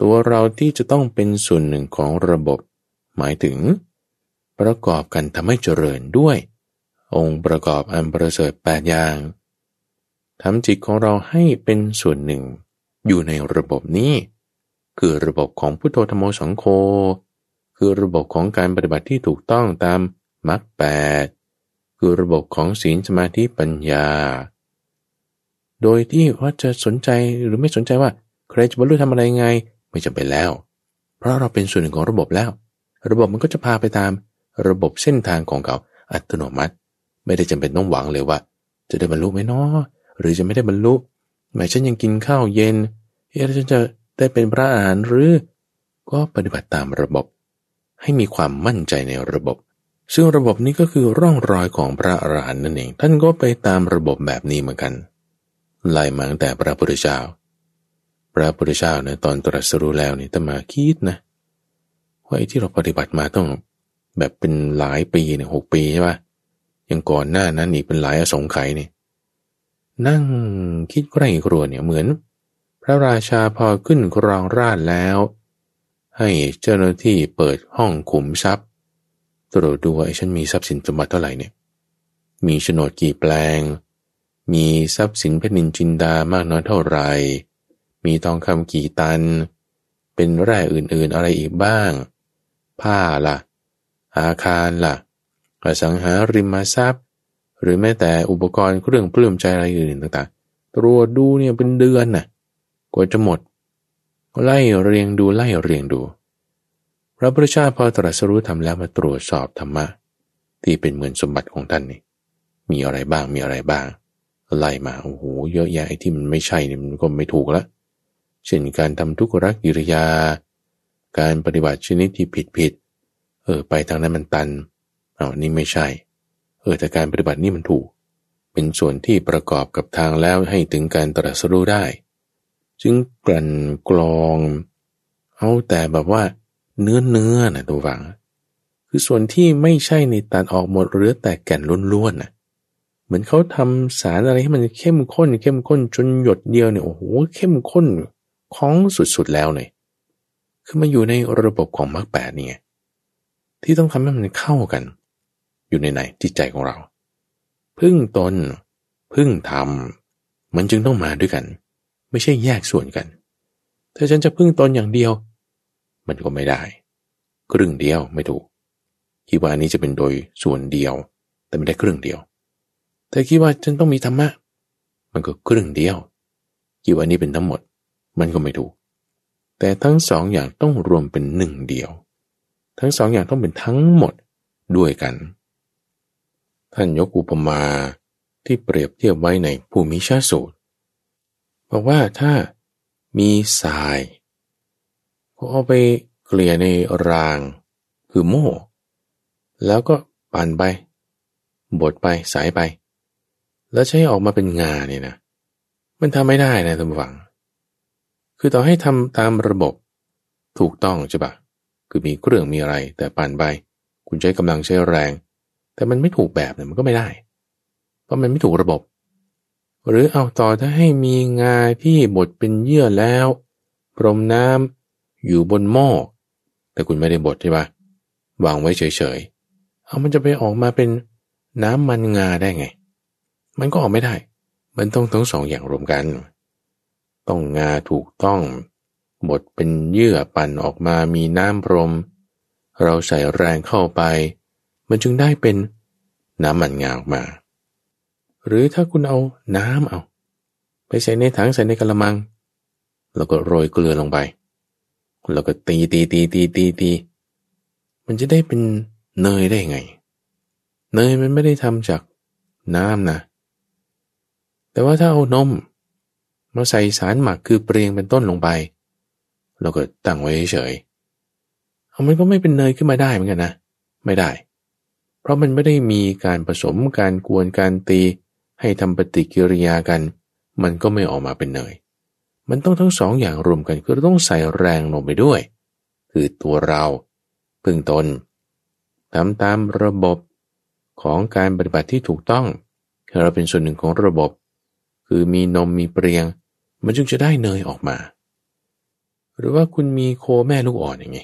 ตัวเราที่จะต้องเป็นส่วนหนึ่งของระบบ หมายถึง ประกอบกันทำให้เจริญด้วย องค์ประกอบอันประเสริฐแปดอย่างทำจิตของเราให้เป็นส่วนหนึ่ง อยู่ในระบบนี้ คือระบบของพุทโธธรรมสังโฆคือระบบของการปฏิบัติที่ถูกต้องตามมรรคแปดคือระบบของศีลสมาธิปัญญา โดยที่ว่าจะสนใจหรือไม่สนใจว่าใครจะบรรลุทำอะไรไง ไม่จำเป็นแล้ว เพราะเราเป็นส่วนหนึ่งของระบบแล้ว ระบบมันก็จะพาไปตามระบบเส้นทางของเขาอัตโนมัติ ไม่ได้จำเป็นต้องหวังเลยว่า จะได้บรรลุไหมเนาะหรือจะไม่ได้บรรลุแม้ฉันยังกินข้าวเย็นเฮ้ยฉันจะ ได้เป็นพระอาหารหรือ ก็ปฏิบัติตามระบบ ให้มีความมั่นใจในระบบ ซึ่งระบบนี้ก็คือร่องรอยของพระอรหันต์นั่นเอง ท่านก็ไปตามระบบแบบนี้เหมือนกันไล่มาตั้งแต่พระพุทธเจ้า พระพุทธเจ้าเนี่ยตอนตรัสรู้แล้วนี่ตมาคิดนะว่าไอ้ที่เราปฏิบัติมาต้องแบบเป็นหลายปีเนี่ยหกปีใช่ปะยังก่อนหน้านั้นอีกเป็นหลายอสงไขยนี่นั่งคิดใกล้ครัวเนี่ยเหมือน พระราชาพอขึ้นครองราชแล้ว ให้เจ้าหน้าที่เปิดห้องขุมทรัพย์ ตรวจดูว่าไอ้ฉันมีทรัพย์สินสมบัติเท่าไหร่เนี่ย มีโฉนดกี่แปลง มีทรัพย์สินเพนินจินดามากน้อยเท่าไหร่ มีทองคำกี่ตัน เป็นแร่อื่นๆอะไรอีกบ้าง ผ้าละ่ะ อาคารละ่ะอสังหาริมทรัพย์ หรือแม้แต่อุปกรณ์เครื่องปลื้มใจอะไรอื่นต่างๆ ตรวจดูเนี่ยเป็นเดือนน่ะ กว่าจะหมด ไล่เรียงดูไล่เรียงดู พระพุทธเจ้าพอตรัสรู้ทำแล้วมาตรวจสอบธรรมะ ที่เป็นเหมือนสมบัติของท่านนี่มีอะไรบ้างมีอะไรบ้าง ไล่มาโอ้โหเยอะแยะไอ้ที่มันไม่ใช่นี่มันก็ไม่ถูกละเช่นการทำทุกขรักกิริยา การปฏิบัติชนิดที่ผิดผิดเออไปทางนั้นมันตันเอานี่ไม่ใช่ เออแต่การปฏิบัตินี่มันถูก เป็นส่วนที่ประกอบกับทางแล้วให้ถึงการตรัสรู้ได้ จึงกลั่นกรอง เอาแต่แบบว่า เนื้อเนื้อนะตัวฝัง คือส่วนที่ไม่ใช่ในตัดออกหมดเหลือแต่แก่นล้วนๆนะเหมือนเขาทำสารอะไรให้มันเข้มข้น เข้มข้นจนหยดเดียวเนี่ยโอ้โหเข้มข้นคล้องสุดๆแล้วเนี่ยคือมาอยู่ในระบบของมรรคแปดนี่ไงที่ต้องทำให้มันเข้ากัน อยู่ในไหนจิตใจของเรา พึ่งตน พึ่งธรรม มันจึงต้องมาด้วยกัน ไม่ใช่แยกส่วนกันถ้าฉันจะพึ่งตนอย่างเดียว มันก็ไม่ได้ ครึ่งเดียวไม่ถูก คิดว่าอันนี้จะเป็นโดยส่วนเดียว แต่ไม่ได้ครึ่งเดียว แต่คิดว่าฉันต้องมีธรรมะ มันก็ครึ่งเดียว คิดว่านี้เป็นทั้งหมด มันก็ไม่ถูก แต่ทั้งสองอย่างต้องรวมเป็นหนึ่งเดียว ทั้งสองอย่างต้องเป็นทั้งหมดด้วยกัน ท่านยกอุปมาที่เปรียบเทียบไว้ในภูมิชาสูตร บอกว่าถ้ามีทรายก็เอาไปเกลี่ยในรางคือโม่ แล้วก็ปั่นไป บดไปสายไป แล้วใช้ออกมาเป็นงาเนี่ยนะ มันทำไม่ได้นะท่านผู้ฟัง คือต่อให้ทำตามระบบถูกต้องใช่ปะคือมีเครื่องมีอะไร แต่ปั่นไป คุณใช้กำลังใช้แรง แต่มันไม่ถูกแบบเนี่ยมันก็ไม่ได้ เพราะมันไม่ถูกระบบ หรือเอาต่อถ้าให้มีงาที่บดเป็นเยื่อแล้ว พรมน้ำอยู่บนหม้อแต่คุณไม่ได้บดใช่ปะวางไว้เฉยๆ เอามันจะไปออกมาเป็นน้ำมันงาได้ไง มันก็ออกไม่ได้ มันต้องทั้งสองอย่างรวมกัน ต้องงาถูกต้อง บดเป็นเยื่อปั่นออกมามีน้ำพรม เราใส่แรงเข้าไป มันจึงได้เป็นน้ำมันงาออกมา หรือถ้าคุณเอาน้ำเอา ไปใส่ในถังใส่ในกระมัง แล้วก็โรยเกลือลงไป แล้วก็ตีตีตีตีตีตีมันจะได้เป็นเนยได้ไง เนยมันไม่ได้ทำจากน้ำนะ แต่ว่าถ้าเอานมมาใส่สารหมักคือเปรียงเป็นต้นลงไปเราก็ตั้งไว้เฉยเอามันก็ไม่เป็นเนยขึ้นมาได้เหมือนกันนะ ไม่ได้ เพราะมันไม่ได้มีการผสมการกวนการตี ให้ทำปฏิกิริยากัน มันก็ไม่ออกมาเป็นเนย มันต้องทั้งสองอย่างรวมกันคือต้องใส่แรงลงไปด้วย คือตัวเราพึ่งตนทำตามระบบของการปฏิบัติที่ถูกต้องเราเป็นส่วนหนึ่งของระบบ คือมีนมมีเปรียง มันจึงจะได้เนยออกมา หรือว่าคุณมีโคแม่ลูกอ่อนอย่างไง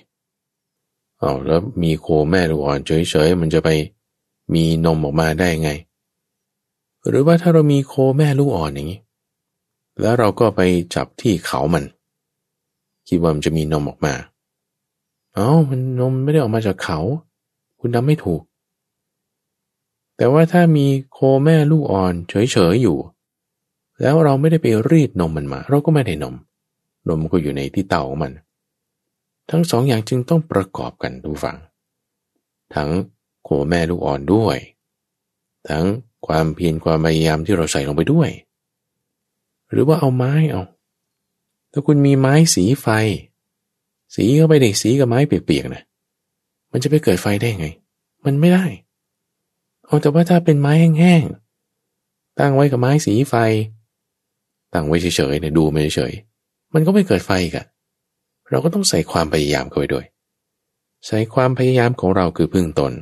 เอาแล้วมีโคแม่ลูกอ่อนเฉยๆมันจะไปมีนมออกมาได้ไง หรือว่าถ้าเรามีโคแม่ลูกอ่อนอย่างนี้ แล้วเราก็ไปจับที่เขามัน คิดว่ามันจะมีนมออกมา เอา้ามันนมไม่ได้ออกมาจากเขา คุณทำไม่ถูก แต่ว่าถ้ามีโคแม่ลูกอ่อน เฉยๆอยู่ แล้วเราไม่ได้ไปรีดนมมันมา เราก็ไม่ได้นม นมก็อยู่ในที่เต่าของมัน ทั้งสองอย่างจึงต้องประกอบกันดูฟัง ทั้งโคแม่ลูกอ่อนด้วย ทั้ง ความเพียรความพยายามที่เราใส่ลงไปด้วย หรือว่าเอาไม้เอาถ้าคุณมีไม้สีไฟ สีเข้าไปในสีกับไม้เปียกๆนะมันจะไปเกิดไฟได้ไง มันไม่ได้เอาแต่ว่าถ้าเป็นไม้แห้งๆตั้งไว้กับไม้สีไฟ ตั้งไว้เฉยๆเนี่ยดูไม่เฉยมันก็ไม่เกิดไฟกันเราก็ต้องใส่ความพยายามเข้าไปด้วย ใส่ความพยายามของเราคือพึ่งตน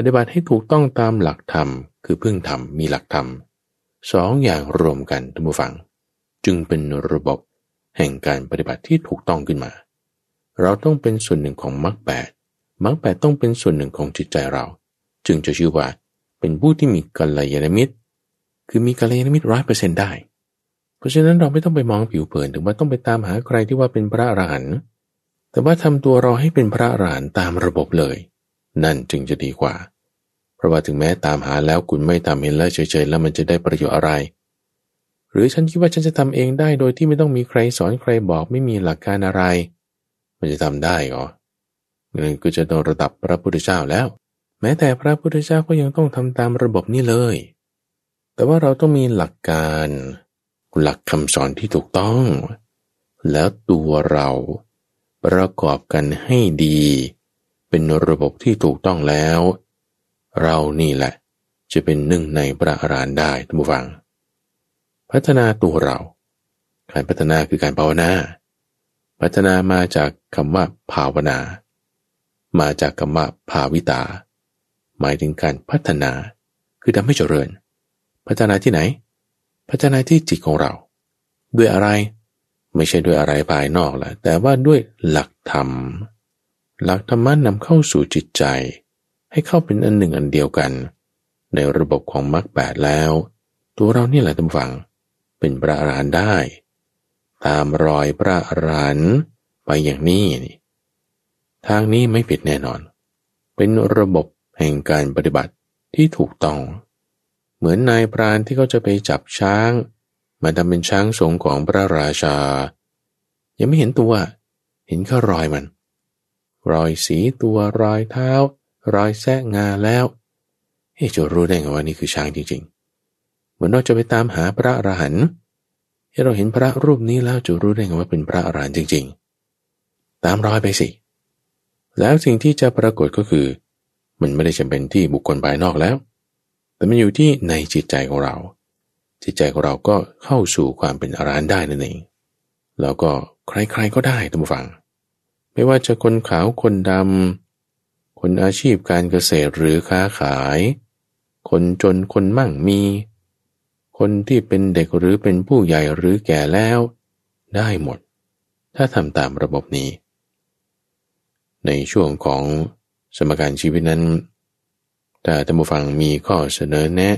ปฏิบัติให้ถูกต้องตามหลักธรรม คือพึ่งธรรมมีหลักธรรมสองอย่างรวมกันทุกผู้ฟัง จึงเป็นระบบแห่งการปฏิบัติที่ถูกต้องขึ้นมา เราต้องเป็นส่วนหนึ่งของมรรคแปดมรรคแปดต้องเป็นส่วนหนึ่งของจิตใจเรา จึงจะชื่อว่า เป็นผู้ที่มีกัลยาณมิตร คือมีกัลยาณมิตรร้อยเปอร์เซ็นต์ได้ เพราะฉะนั้นเราไม่ต้องไปมองผิวเผินถึงว่าต้องไปตามหาใครที่ว่าเป็นพระอรหันต์แต่ว่าทำตัวเราให้เป็นพระอรหันต์ตามระบบเลย นั่นจึงจะดีกว่า เพราะว่าถึงแม้ตามหาแล้วคุณไม่ทำเห็นแล้วเฉยๆแล้วมันจะได้ประโยชน์อะไร หรือฉันคิดว่าฉันจะทำเองได้โดยที่ไม่ต้องมีใครสอนใครบอกไม่มีหลักการอะไร มันจะทำได้หรอนั่นก็จะต้องระดับพระพุทธเจ้าแล้ว แม้แต่พระพุทธเจ้าก็ยังต้องทำตามระบบนี้เลย แต่ว่าเราต้องมีหลักการ หลักคำสอนที่ถูกต้อง แล้วตัวเราประกอบกันให้ดี เป็นระบบที่ถูกต้องแล้ว เรานี่แหละ จะเป็นหนึ่งในพระอรหันต์ได้ท่านผู้ฟัง พัฒนาตัวเรา การพัฒนาคือการภาวนา พัฒนามาจากคำว่าภาวนา มาจากคำว่าภาวิตา หมายถึงการพัฒนาคือทำให้เจริญ พัฒนาที่ไหน พัฒนาที่จิตของเรา ด้วยอะไรไม่ใช่ด้วยอะไรภายนอกแหละแต่ว่าด้วยหลักธรรม หลักธรรมะนำเข้าสู่จิตใจ ให้เข้าเป็นอันหนึ่งอันเดียวกัน ในระบบของมรรคแปดแล้ว ตัวเรานี่แหละทำฝัง เป็นพระอรหันต์ได้ ตามรอยพระอรหันต์ไปอย่างนี้ทางนี้ไม่ผิดแน่นอน เป็นระบบแห่งการปฏิบัติที่ถูกต้อง เหมือนนายพรานที่เขาจะไปจับช้าง มาทำเป็นช้างสงของพระราชา ยังไม่เห็นตัว เห็นแค่รอยมัน รอยสีตัวรอยเท้า รอยแซะงาแล้วเฮ้จะรู้ได้ไงว่านี่คือช้างจริงๆ เหมือนเราจะไปตามหาพระอรหันต์ให้เราเห็นพระรูปนี้แล้วจะรู้ได้ไงว่าเป็นพระอรหันต์จริง ๆ ตามรอยไปสิ แล้วสิ่งที่จะปรากฏก็คือ มันไม่ได้จำเป็นที่บุคคลภายนอกแล้ว แต่มันอยู่ที่ในจิตใจของเรา จิตใจของเราก็เข้าสู่ความเป็นอรหันต์ได้นั่นเอง แล้วก็ใครๆก็ได้ท่านผู้ฟัง ไม่ว่าจะคนขาวคนดำ คนอาชีพการเกษตรหรือค้าขาย คนจนคนมั่งมี คนที่เป็นเด็กหรือเป็นผู้ใหญ่หรือแก่แล้ว ได้หมด ถ้าทำตามระบบนี้ ในช่วงของสมการชีวิตนั้น ถ้าท่านผู้ฟังมีข้อเสนอแนะ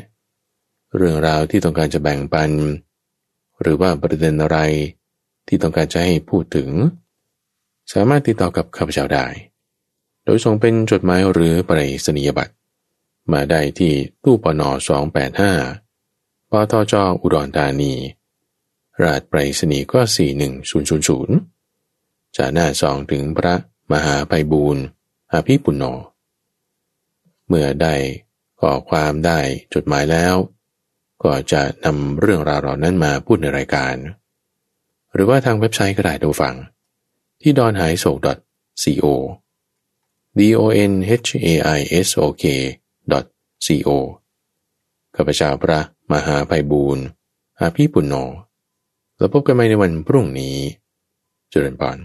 เรื่องราวที่ต้องการจะแบ่งปัน หรือว่าประเด็นอะไรที่ต้องการจะให้พูดถึง สามารถติดต่อกับข้าพเจ้าได้ โดยส่งเป็นจดหมายหรือไปรษณียบัตร มาได้ที่ตู้ปน285ปทจอุดรธานี ราชไปรษณีย์ก็ 41000 จากหน้าสองถึงพระมหาไพบูรณ์อาภิปุณโญเมื่อได้ข้อความได้จดหมายแล้ว ก็จะนำเรื่องราวเหล่านั้นมาพูดในรายการ หรือว่าทางเว็บไซต์ก็ได้ดูฟัง ที่ดอนหายโศก .co d o n h a i s o k .co ข้าพเจ้าพระมหาไพบูรณ์อาภีปุณโญแล้วพบกันใหม่ในวันพรุ่งนี้ เจริญพร